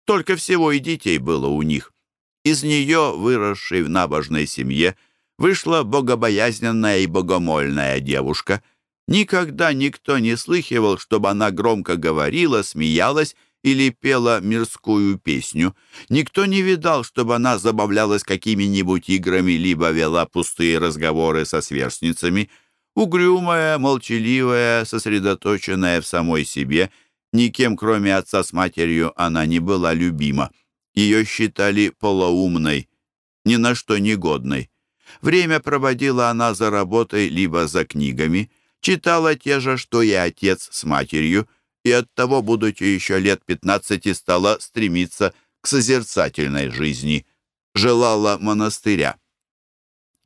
только всего и детей было у них. Из нее, выросшей в набожной семье, вышла богобоязненная и богомольная девушка. Никогда никто не слыхивал, чтобы она громко говорила, смеялась или пела мирскую песню. Никто не видал, чтобы она забавлялась какими-нибудь играми, либо вела пустые разговоры со сверстницами. Угрюмая, молчаливая, сосредоточенная в самой себе, никем, кроме отца с матерью, она не была любима. Ее считали полоумной, ни на что негодной. Время проводила она за работой либо за книгами, читала те же, что и отец с матерью, и оттого, будучи еще лет пятнадцати, стала стремиться к созерцательной жизни, желала монастыря.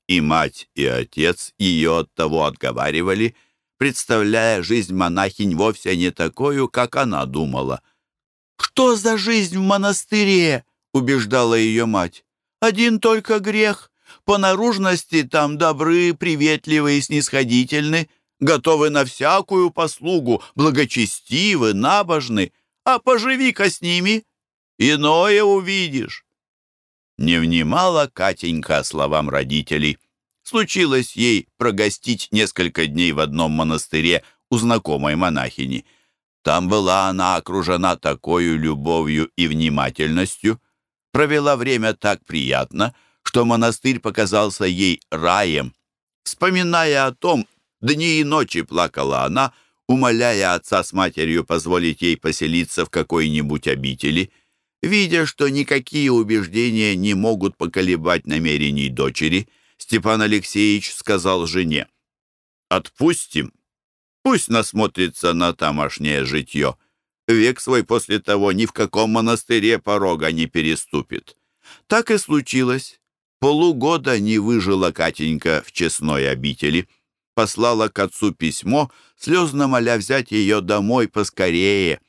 И мать, и отец ее от того отговаривали, представляя жизнь монахинь вовсе не такую, как она думала. «Что за жизнь в монастыре?» — убеждала ее мать. «Один только грех. По наружности там добры, приветливы и снисходительны, готовы на всякую послугу, благочестивы, набожны. А поживи-ка с ними, иное увидишь. Не внимала Катенька словам родителей. Случилось ей прогостить несколько дней в одном монастыре у знакомой монахини. Там была она окружена такой любовью и внимательностью, провела время так приятно — что монастырь показался ей раем. Вспоминая о том, дни и ночи плакала она, умоляя отца с матерью позволить ей поселиться в какой-нибудь обители. Видя, что никакие убеждения не могут поколебать намерений дочери, Степан Алексеевич сказал жене, «Отпустим, пусть насмотрится на тамошнее житье. Век свой после того ни в каком монастыре порога не переступит». Так и случилось. Полугода не выжила Катенька в честной обители. Послала к отцу письмо, слезно моля взять ее домой поскорее.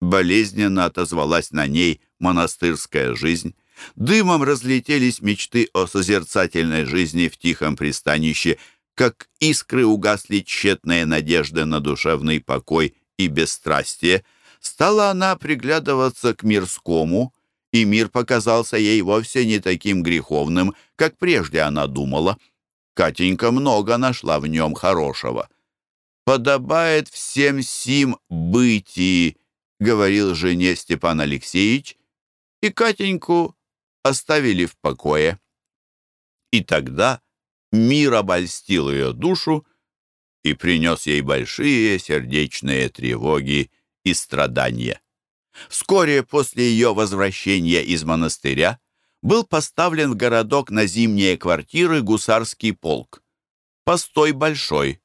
Болезненно отозвалась на ней монастырская жизнь. Дымом разлетелись мечты о созерцательной жизни в тихом пристанище, как искры угасли тщетные надежды на душевный покой и бесстрастие. Стала она приглядываться к мирскому, и мир показался ей вовсе не таким греховным, как прежде она думала. Катенька много нашла в нем хорошего. «Подобает всем сим бытии», — говорил жене Степан Алексеевич, и Катеньку оставили в покое. И тогда мир обольстил ее душу и принес ей большие сердечные тревоги и страдания. Вскоре после ее возвращения из монастыря был поставлен в городок на зимние квартиры гусарский полк. Постой большой,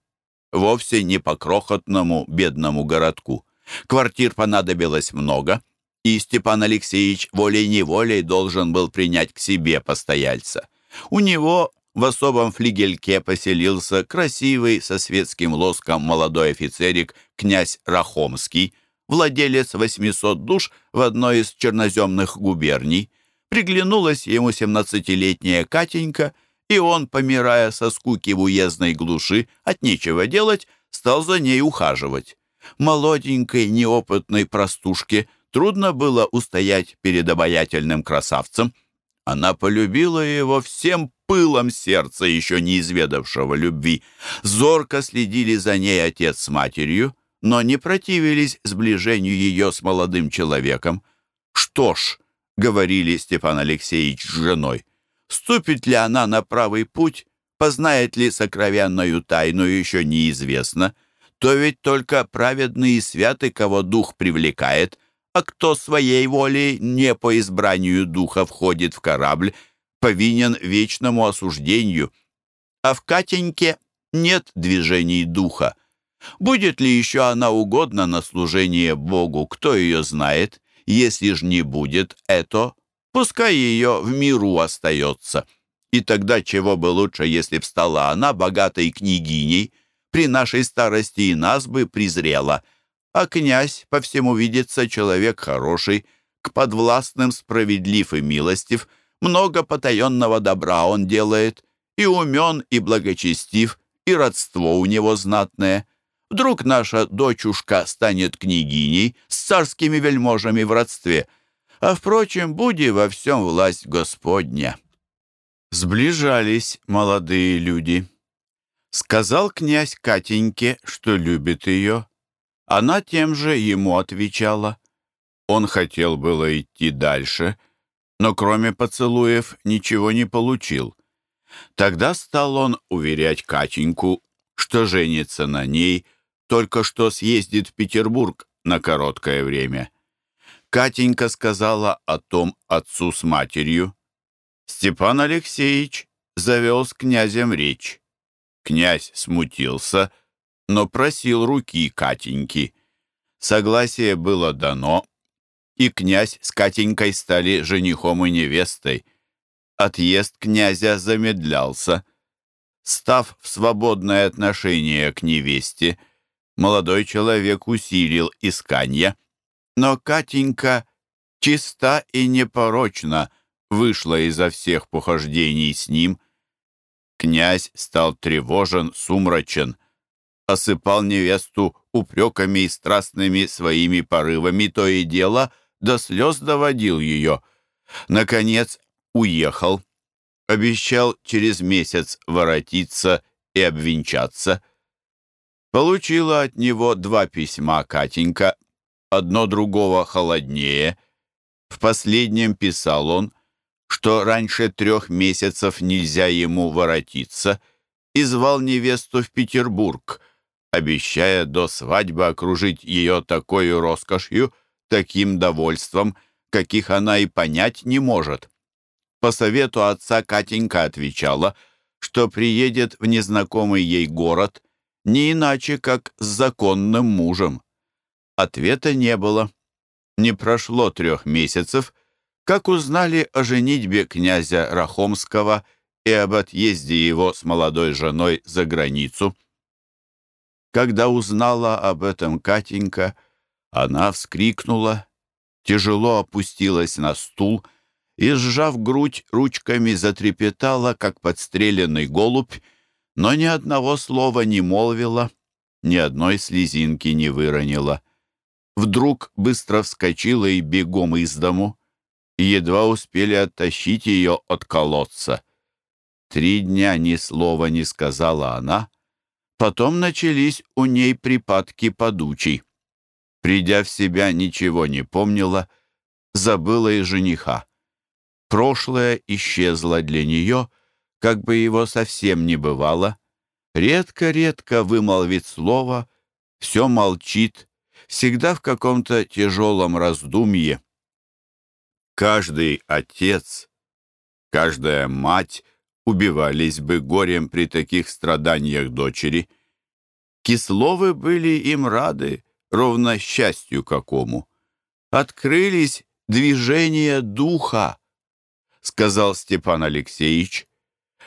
вовсе не по крохотному бедному городку. Квартир понадобилось много, и Степан Алексеевич волей-неволей должен был принять к себе постояльца. У него в особом флигельке поселился красивый со светским лоском молодой офицерик князь Рахомский, владелец 800 душ в одной из черноземных губерний. Приглянулась ему семнадцатилетняя Катенька, и он, помирая со скуки в уездной глуши, от нечего делать, стал за ней ухаживать. Молоденькой, неопытной простушке трудно было устоять перед обаятельным красавцем. Она полюбила его всем пылом сердца, еще не изведавшего любви. Зорко следили за ней отец с матерью, но не противились сближению ее с молодым человеком. «Что ж», — говорили Степан Алексеевич с женой, «ступит ли она на правый путь, познает ли сокровенную тайну, еще неизвестно, то ведь только праведный и святый, кого дух привлекает, а кто своей волей не по избранию духа входит в корабль, повинен вечному осуждению. А в Катеньке нет движений духа. Будет ли еще она угодна на служение Богу, кто ее знает? Если ж не будет это, пускай ее в миру остается. И тогда чего бы лучше, если б стала она богатой княгиней, при нашей старости и нас бы презрела. А князь, по всему видится, человек хороший, к подвластным справедлив и милостив, много потаенного добра он делает, и умен, и благочестив, и родство у него знатное. Вдруг наша дочушка станет княгиней с царскими вельможами в родстве, а, впрочем, буди во всем власть Господня». Сближались молодые люди. Сказал князь Катеньке, что любит ее. Она тем же ему отвечала. Он хотел было идти дальше, но кроме поцелуев ничего не получил. Тогда стал он уверять Катеньку, что женится на ней — только что съездит в Петербург на короткое время. Катенька сказала о том отцу с матерью. Степан Алексеевич завел с князем речь. Князь смутился, но просил руки Катеньки. Согласие было дано, и князь с Катенькой стали женихом и невестой. Отъезд князя замедлялся. Став в свободное отношение к невесте, молодой человек усилил исканье. Но Катенька чиста и непорочна вышла изо всех похождений с ним. Князь стал тревожен, сумрачен, осыпал невесту упреками и страстными своими порывами, то и дело до слез доводил ее. Наконец уехал, обещал через месяц воротиться и обвенчаться — Получила от него два письма Катенька, одно другого холоднее. В последнем писал он, что раньше трех месяцев нельзя ему воротиться, и звал невесту в Петербург, обещая до свадьбы окружить ее такой роскошью, таким довольством, каких она и понять не может. По совету отца Катенька отвечала, что приедет в незнакомый ей город — не иначе, как с законным мужем. Ответа не было. Не прошло трех месяцев, как узнали о женитьбе князя Рахомского и об отъезде его с молодой женой за границу. Когда узнала об этом Катенька, она вскрикнула, тяжело опустилась на стул и, сжав грудь, ручками затрепетала, как подстреленный голубь, но ни одного слова не молвила, ни одной слезинки не выронила. Вдруг быстро вскочила и бегом из дому, едва успели оттащить ее от колодца. Три дня ни слова не сказала она, потом начались у ней припадки подучей. Придя в себя, ничего не помнила, забыла и жениха. Прошлое исчезло для нее, как бы его совсем не бывало. Редко-редко вымолвит слово, все молчит, всегда в каком-то тяжелом раздумье. Каждый отец, каждая мать убивались бы горем при таких страданиях дочери. Кисловы были им рады, ровно счастью какому. Открылись движения духа, сказал Степан Алексеевич.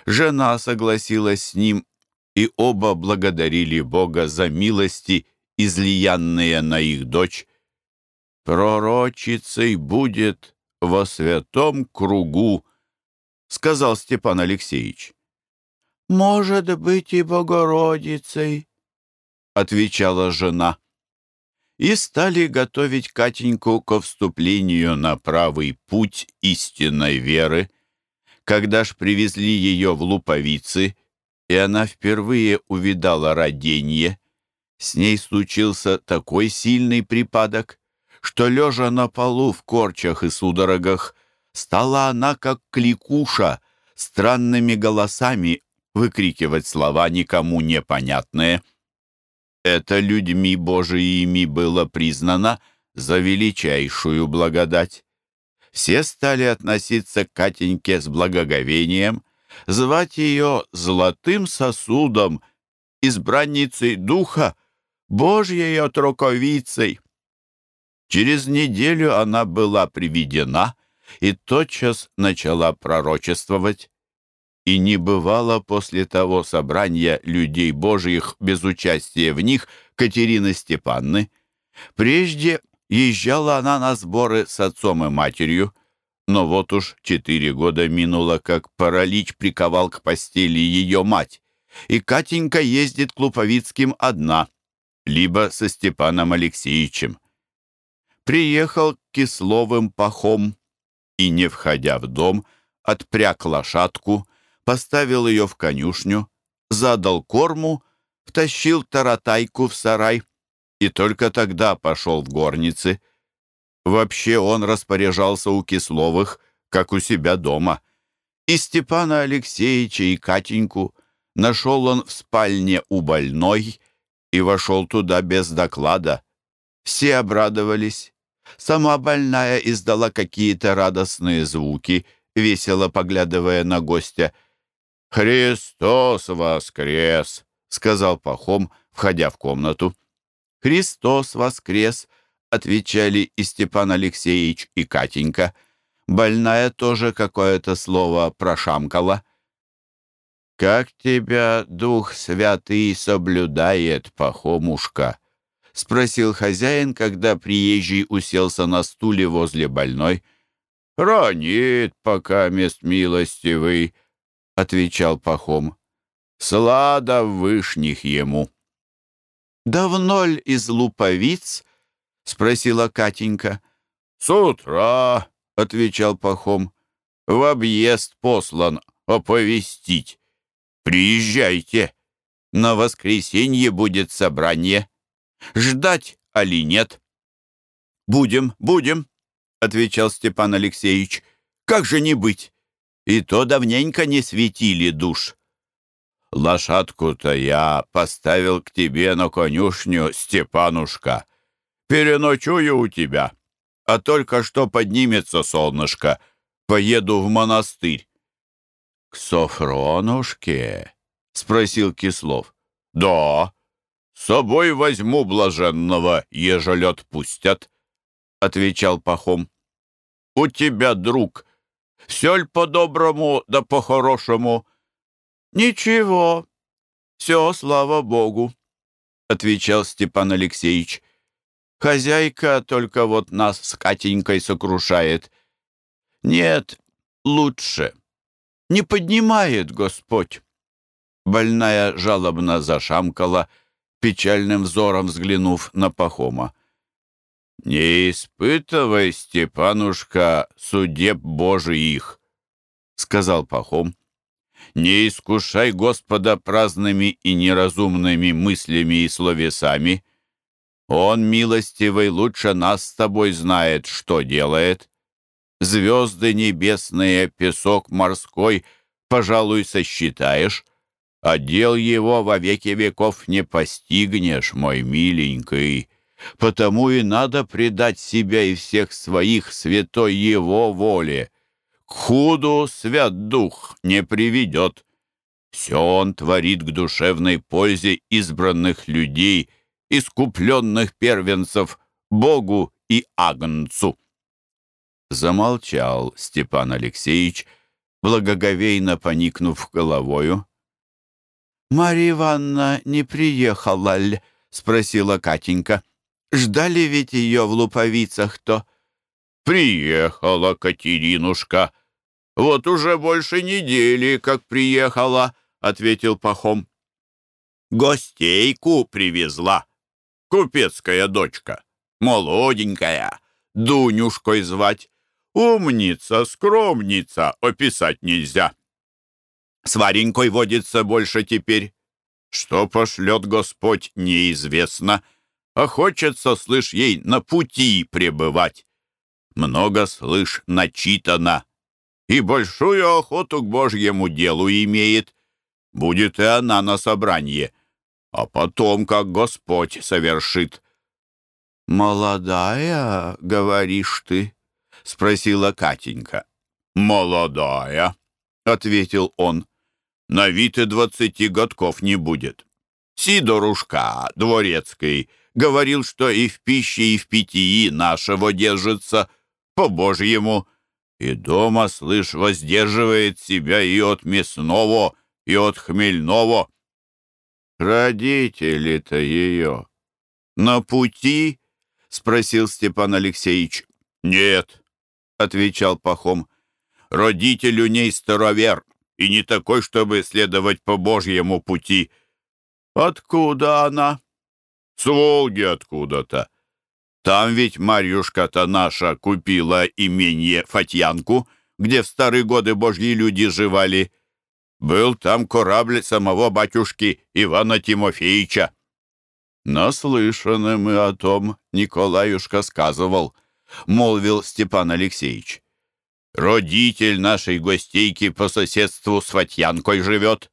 Жена согласилась с ним, и оба благодарили Бога за милости, излиянные на их дочь. «Пророчицей будет во святом кругу», — сказал Степан Алексеевич. «Может быть, и Богородицей», — отвечала жена. И стали готовить Катеньку ко вступлению на правый путь истинной веры. Когда ж привезли ее в Луповицы, и она впервые увидала роденье, с ней случился такой сильный припадок, что, лежа на полу в корчах и судорогах, Стала она, как кликуша, странными голосами выкрикивать слова никому непонятные. Это людьми Божиими было признано за величайшую благодать. Все стали относиться к Катеньке с благоговением, звать ее золотым сосудом, избранницей духа, Божьей отроковицей. Через неделю она была приведена — и тотчас начала пророчествовать. И не бывало после того собрания людей Божьих без участия в них Катерины Степанны. Прежде езжала она на сборы с отцом и матерью, но вот уж четыре года минуло, как паралич приковал к постели ее мать, и Катенька ездит к Луповицким одна, либо со Степаном Алексеевичем. Приехал Кисловым пахом, и, не входя в дом, отпряг лошадку, поставил ее в конюшню, задал корму, втащил таратайку в сарай и только тогда пошел в горницы. Вообще он распоряжался у Кисловых, как у себя дома. И Степана Алексеевича, и Катеньку нашел он в спальне у больной и вошел туда без доклада. Все обрадовались. Сама больная издала какие-то радостные звуки, весело поглядывая на гостя. «Христос воскрес!» — сказал Пахом, входя в комнату. «Христос воскрес!» — отвечали и Степан Алексеевич, и Катенька. Больная тоже какое-то слово прошамкала. «Как тебя Дух Святый соблюдает, Пахомушка!» — спросил хозяин, когда приезжий уселся на стуле возле больной. «Ранит, пока мест милостивый», — отвечал Пахом. «Слада вышних ему». «Давно ль из луповиц?» — спросила Катенька. «С утра», — отвечал Пахом. «В объезд послан оповестить. Приезжайте. На воскресенье будет собрание». Ждать али нет?» «Будем, будем», — отвечал Степан Алексеевич. «Как же не быть? И то давненько не светили душ». «Лошадку-то я поставил к тебе на конюшню, Степанушка. Переночую у тебя, а только что поднимется солнышко, поеду в монастырь». «К Софронушке?» — спросил Кислов. «Да, «С собой возьму блаженного, ежели отпустят», — отвечал Пахом. «У тебя, друг, все ль по-доброму да по-хорошему?» «Ничего, все, слава Богу», — отвечал Степан Алексеевич. «Хозяйка только вот нас с Катенькой сокрушает. Нет, лучше. Не поднимает Господь. Больная жалобно зашамкала, печальным взором взглянув на Пахома. «Не испытывай, Степанушка, судеб Божиих», — сказал Пахом. «Не искушай Господа праздными и неразумными мыслями и словесами. Он, милостивый, лучше нас с тобой знает, что делает. Звезды небесные, песок морской, пожалуй, сосчитаешь, а его во веки веков не постигнешь, мой миленький. Потому и надо предать себя и всех своих святой его воле. Худу свят дух не приведет. Все он творит к душевной пользе избранных людей, искупленных первенцев, Богу и Агнцу. Замолчал Степан Алексеевич, благоговейно поникнув головою, «Марья Ивановна не приехала ль?» — спросила Катенька. «Ждали ведь ее в луповицах-то?» «Приехала Катеринушка. Вот уже больше недели, как приехала», — ответил Пахом. «Гостейку привезла. Купецкая дочка. Молоденькая. Дунюшкой звать. Умница, скромница, описать нельзя. С Варенькой водится больше теперь. Что пошлет Господь, неизвестно. А хочется, слышь, ей на пути пребывать. Много, слышь, начитано. И большую охоту к Божьему делу имеет. Будет и она на собрании. А потом, как Господь совершит. «Молодая, говоришь ты?» — спросила Катенька. «Молодая», — ответил он на вид и двадцати годков не будет. Сидорушка, дворецкий, говорил, что и в пище, и в питьи нашего держится, по-божьему, и дома, слышь, воздерживает себя и от мясного, и от хмельного. Родители-то ее на пути? — спросил Степан Алексеевич. «Нет», — отвечал Пахом, — «родитель у ней старовер, и не такой, чтобы следовать по Божьему пути. Откуда она? С Волги откуда-то. Там ведь Марьюшка-то наша купила именье Фатьянку, где в старые годы божьи люди живали. Был там корабль самого батюшки Ивана Тимофеевича. «Наслышаны мы о том, Николаюшка сказывал», — молвил Степан Алексеевич. Родитель нашей гостейки по соседству с Фатьянкой живет.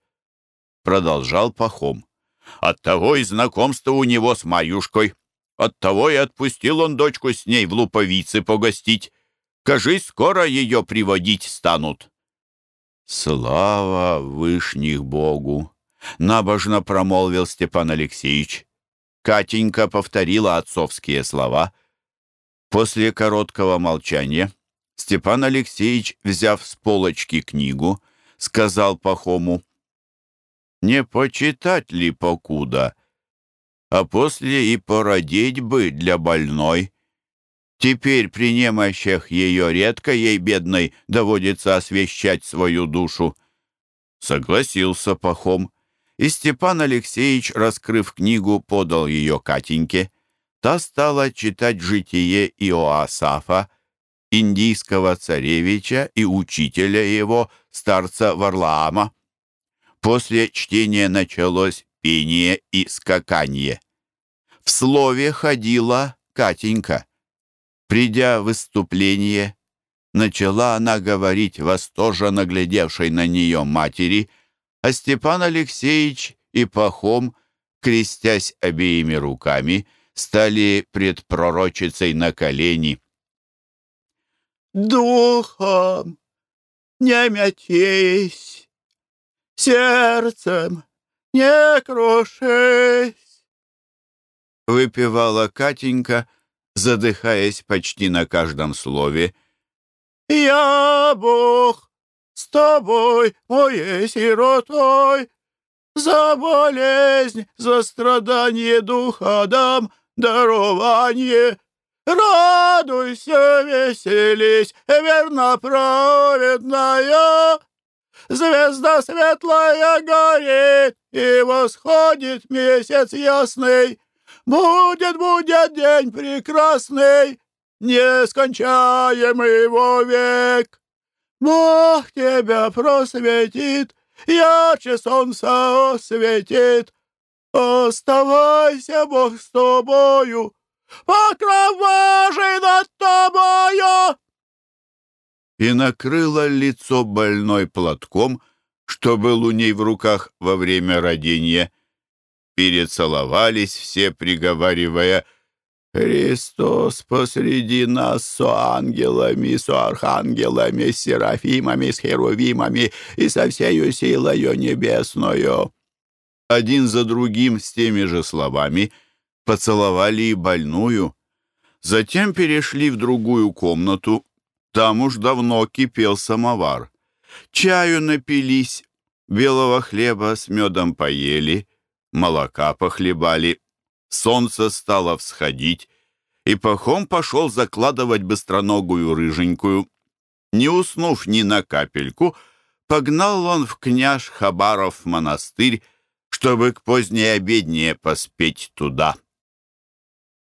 Продолжал Пахом. Оттого и знакомство у него с Маюшкой. Оттого и отпустил он дочку с ней в Луповице погостить. Кажись, скоро ее приводить станут. Слава вышних Богу! Набожно промолвил Степан Алексеевич. Катенька повторила отцовские слова. После короткого молчания Степан Алексеевич, взяв с полочки книгу, сказал Пахому, «Не почитать ли покуда, а после и породить бы для больной. Теперь при немощах ее редко ей, бедной, доводится освещать свою душу». Согласился Пахом, и Степан Алексеевич, раскрыв книгу, подал ее Катеньке. Та стала читать житие Иоасафа, индийского царевича и учителя его, старца Варлаама. После чтения началось пение и скаканье. В слове ходила Катенька. Придя в выступление, начала она говорить восторженно глядевшей на нее матери, а Степан Алексеевич и Пахом, крестясь обеими руками, стали пред пророчицей на колени духом не мятись, сердцем не крушись. Выпивала Катенька, задыхаясь почти на каждом слове. «Я, Бог, с тобой, моей сиротой, за болезнь, за страдание духа дам дарование, Радуйся, веселись, верно праведная. Звезда светлая горит, и восходит месяц ясный. Будет, будет день прекрасный, нескончаемый век. Бог тебя просветит, ярче солнца осветит. Оставайся, Бог, с тобою, покров Божий над тобою!» И накрыла лицо больной платком, что был у ней в руках во время родения. Перецеловались все, приговаривая «Христос посреди нас со ангелами, со архангелами, с серафимами, с херувимами и со всею силою небесною». Один за другим с теми же словами поцеловали и больную. Затем перешли в другую комнату. Там уж давно кипел самовар. Чаю напились, белого хлеба с медом поели, молока похлебали. Солнце стало всходить, и Пахом пошел закладывать быстроногую рыженькую. Не уснув ни на капельку, погнал он в княж Хабаров монастырь, чтобы к поздней обедне поспеть туда.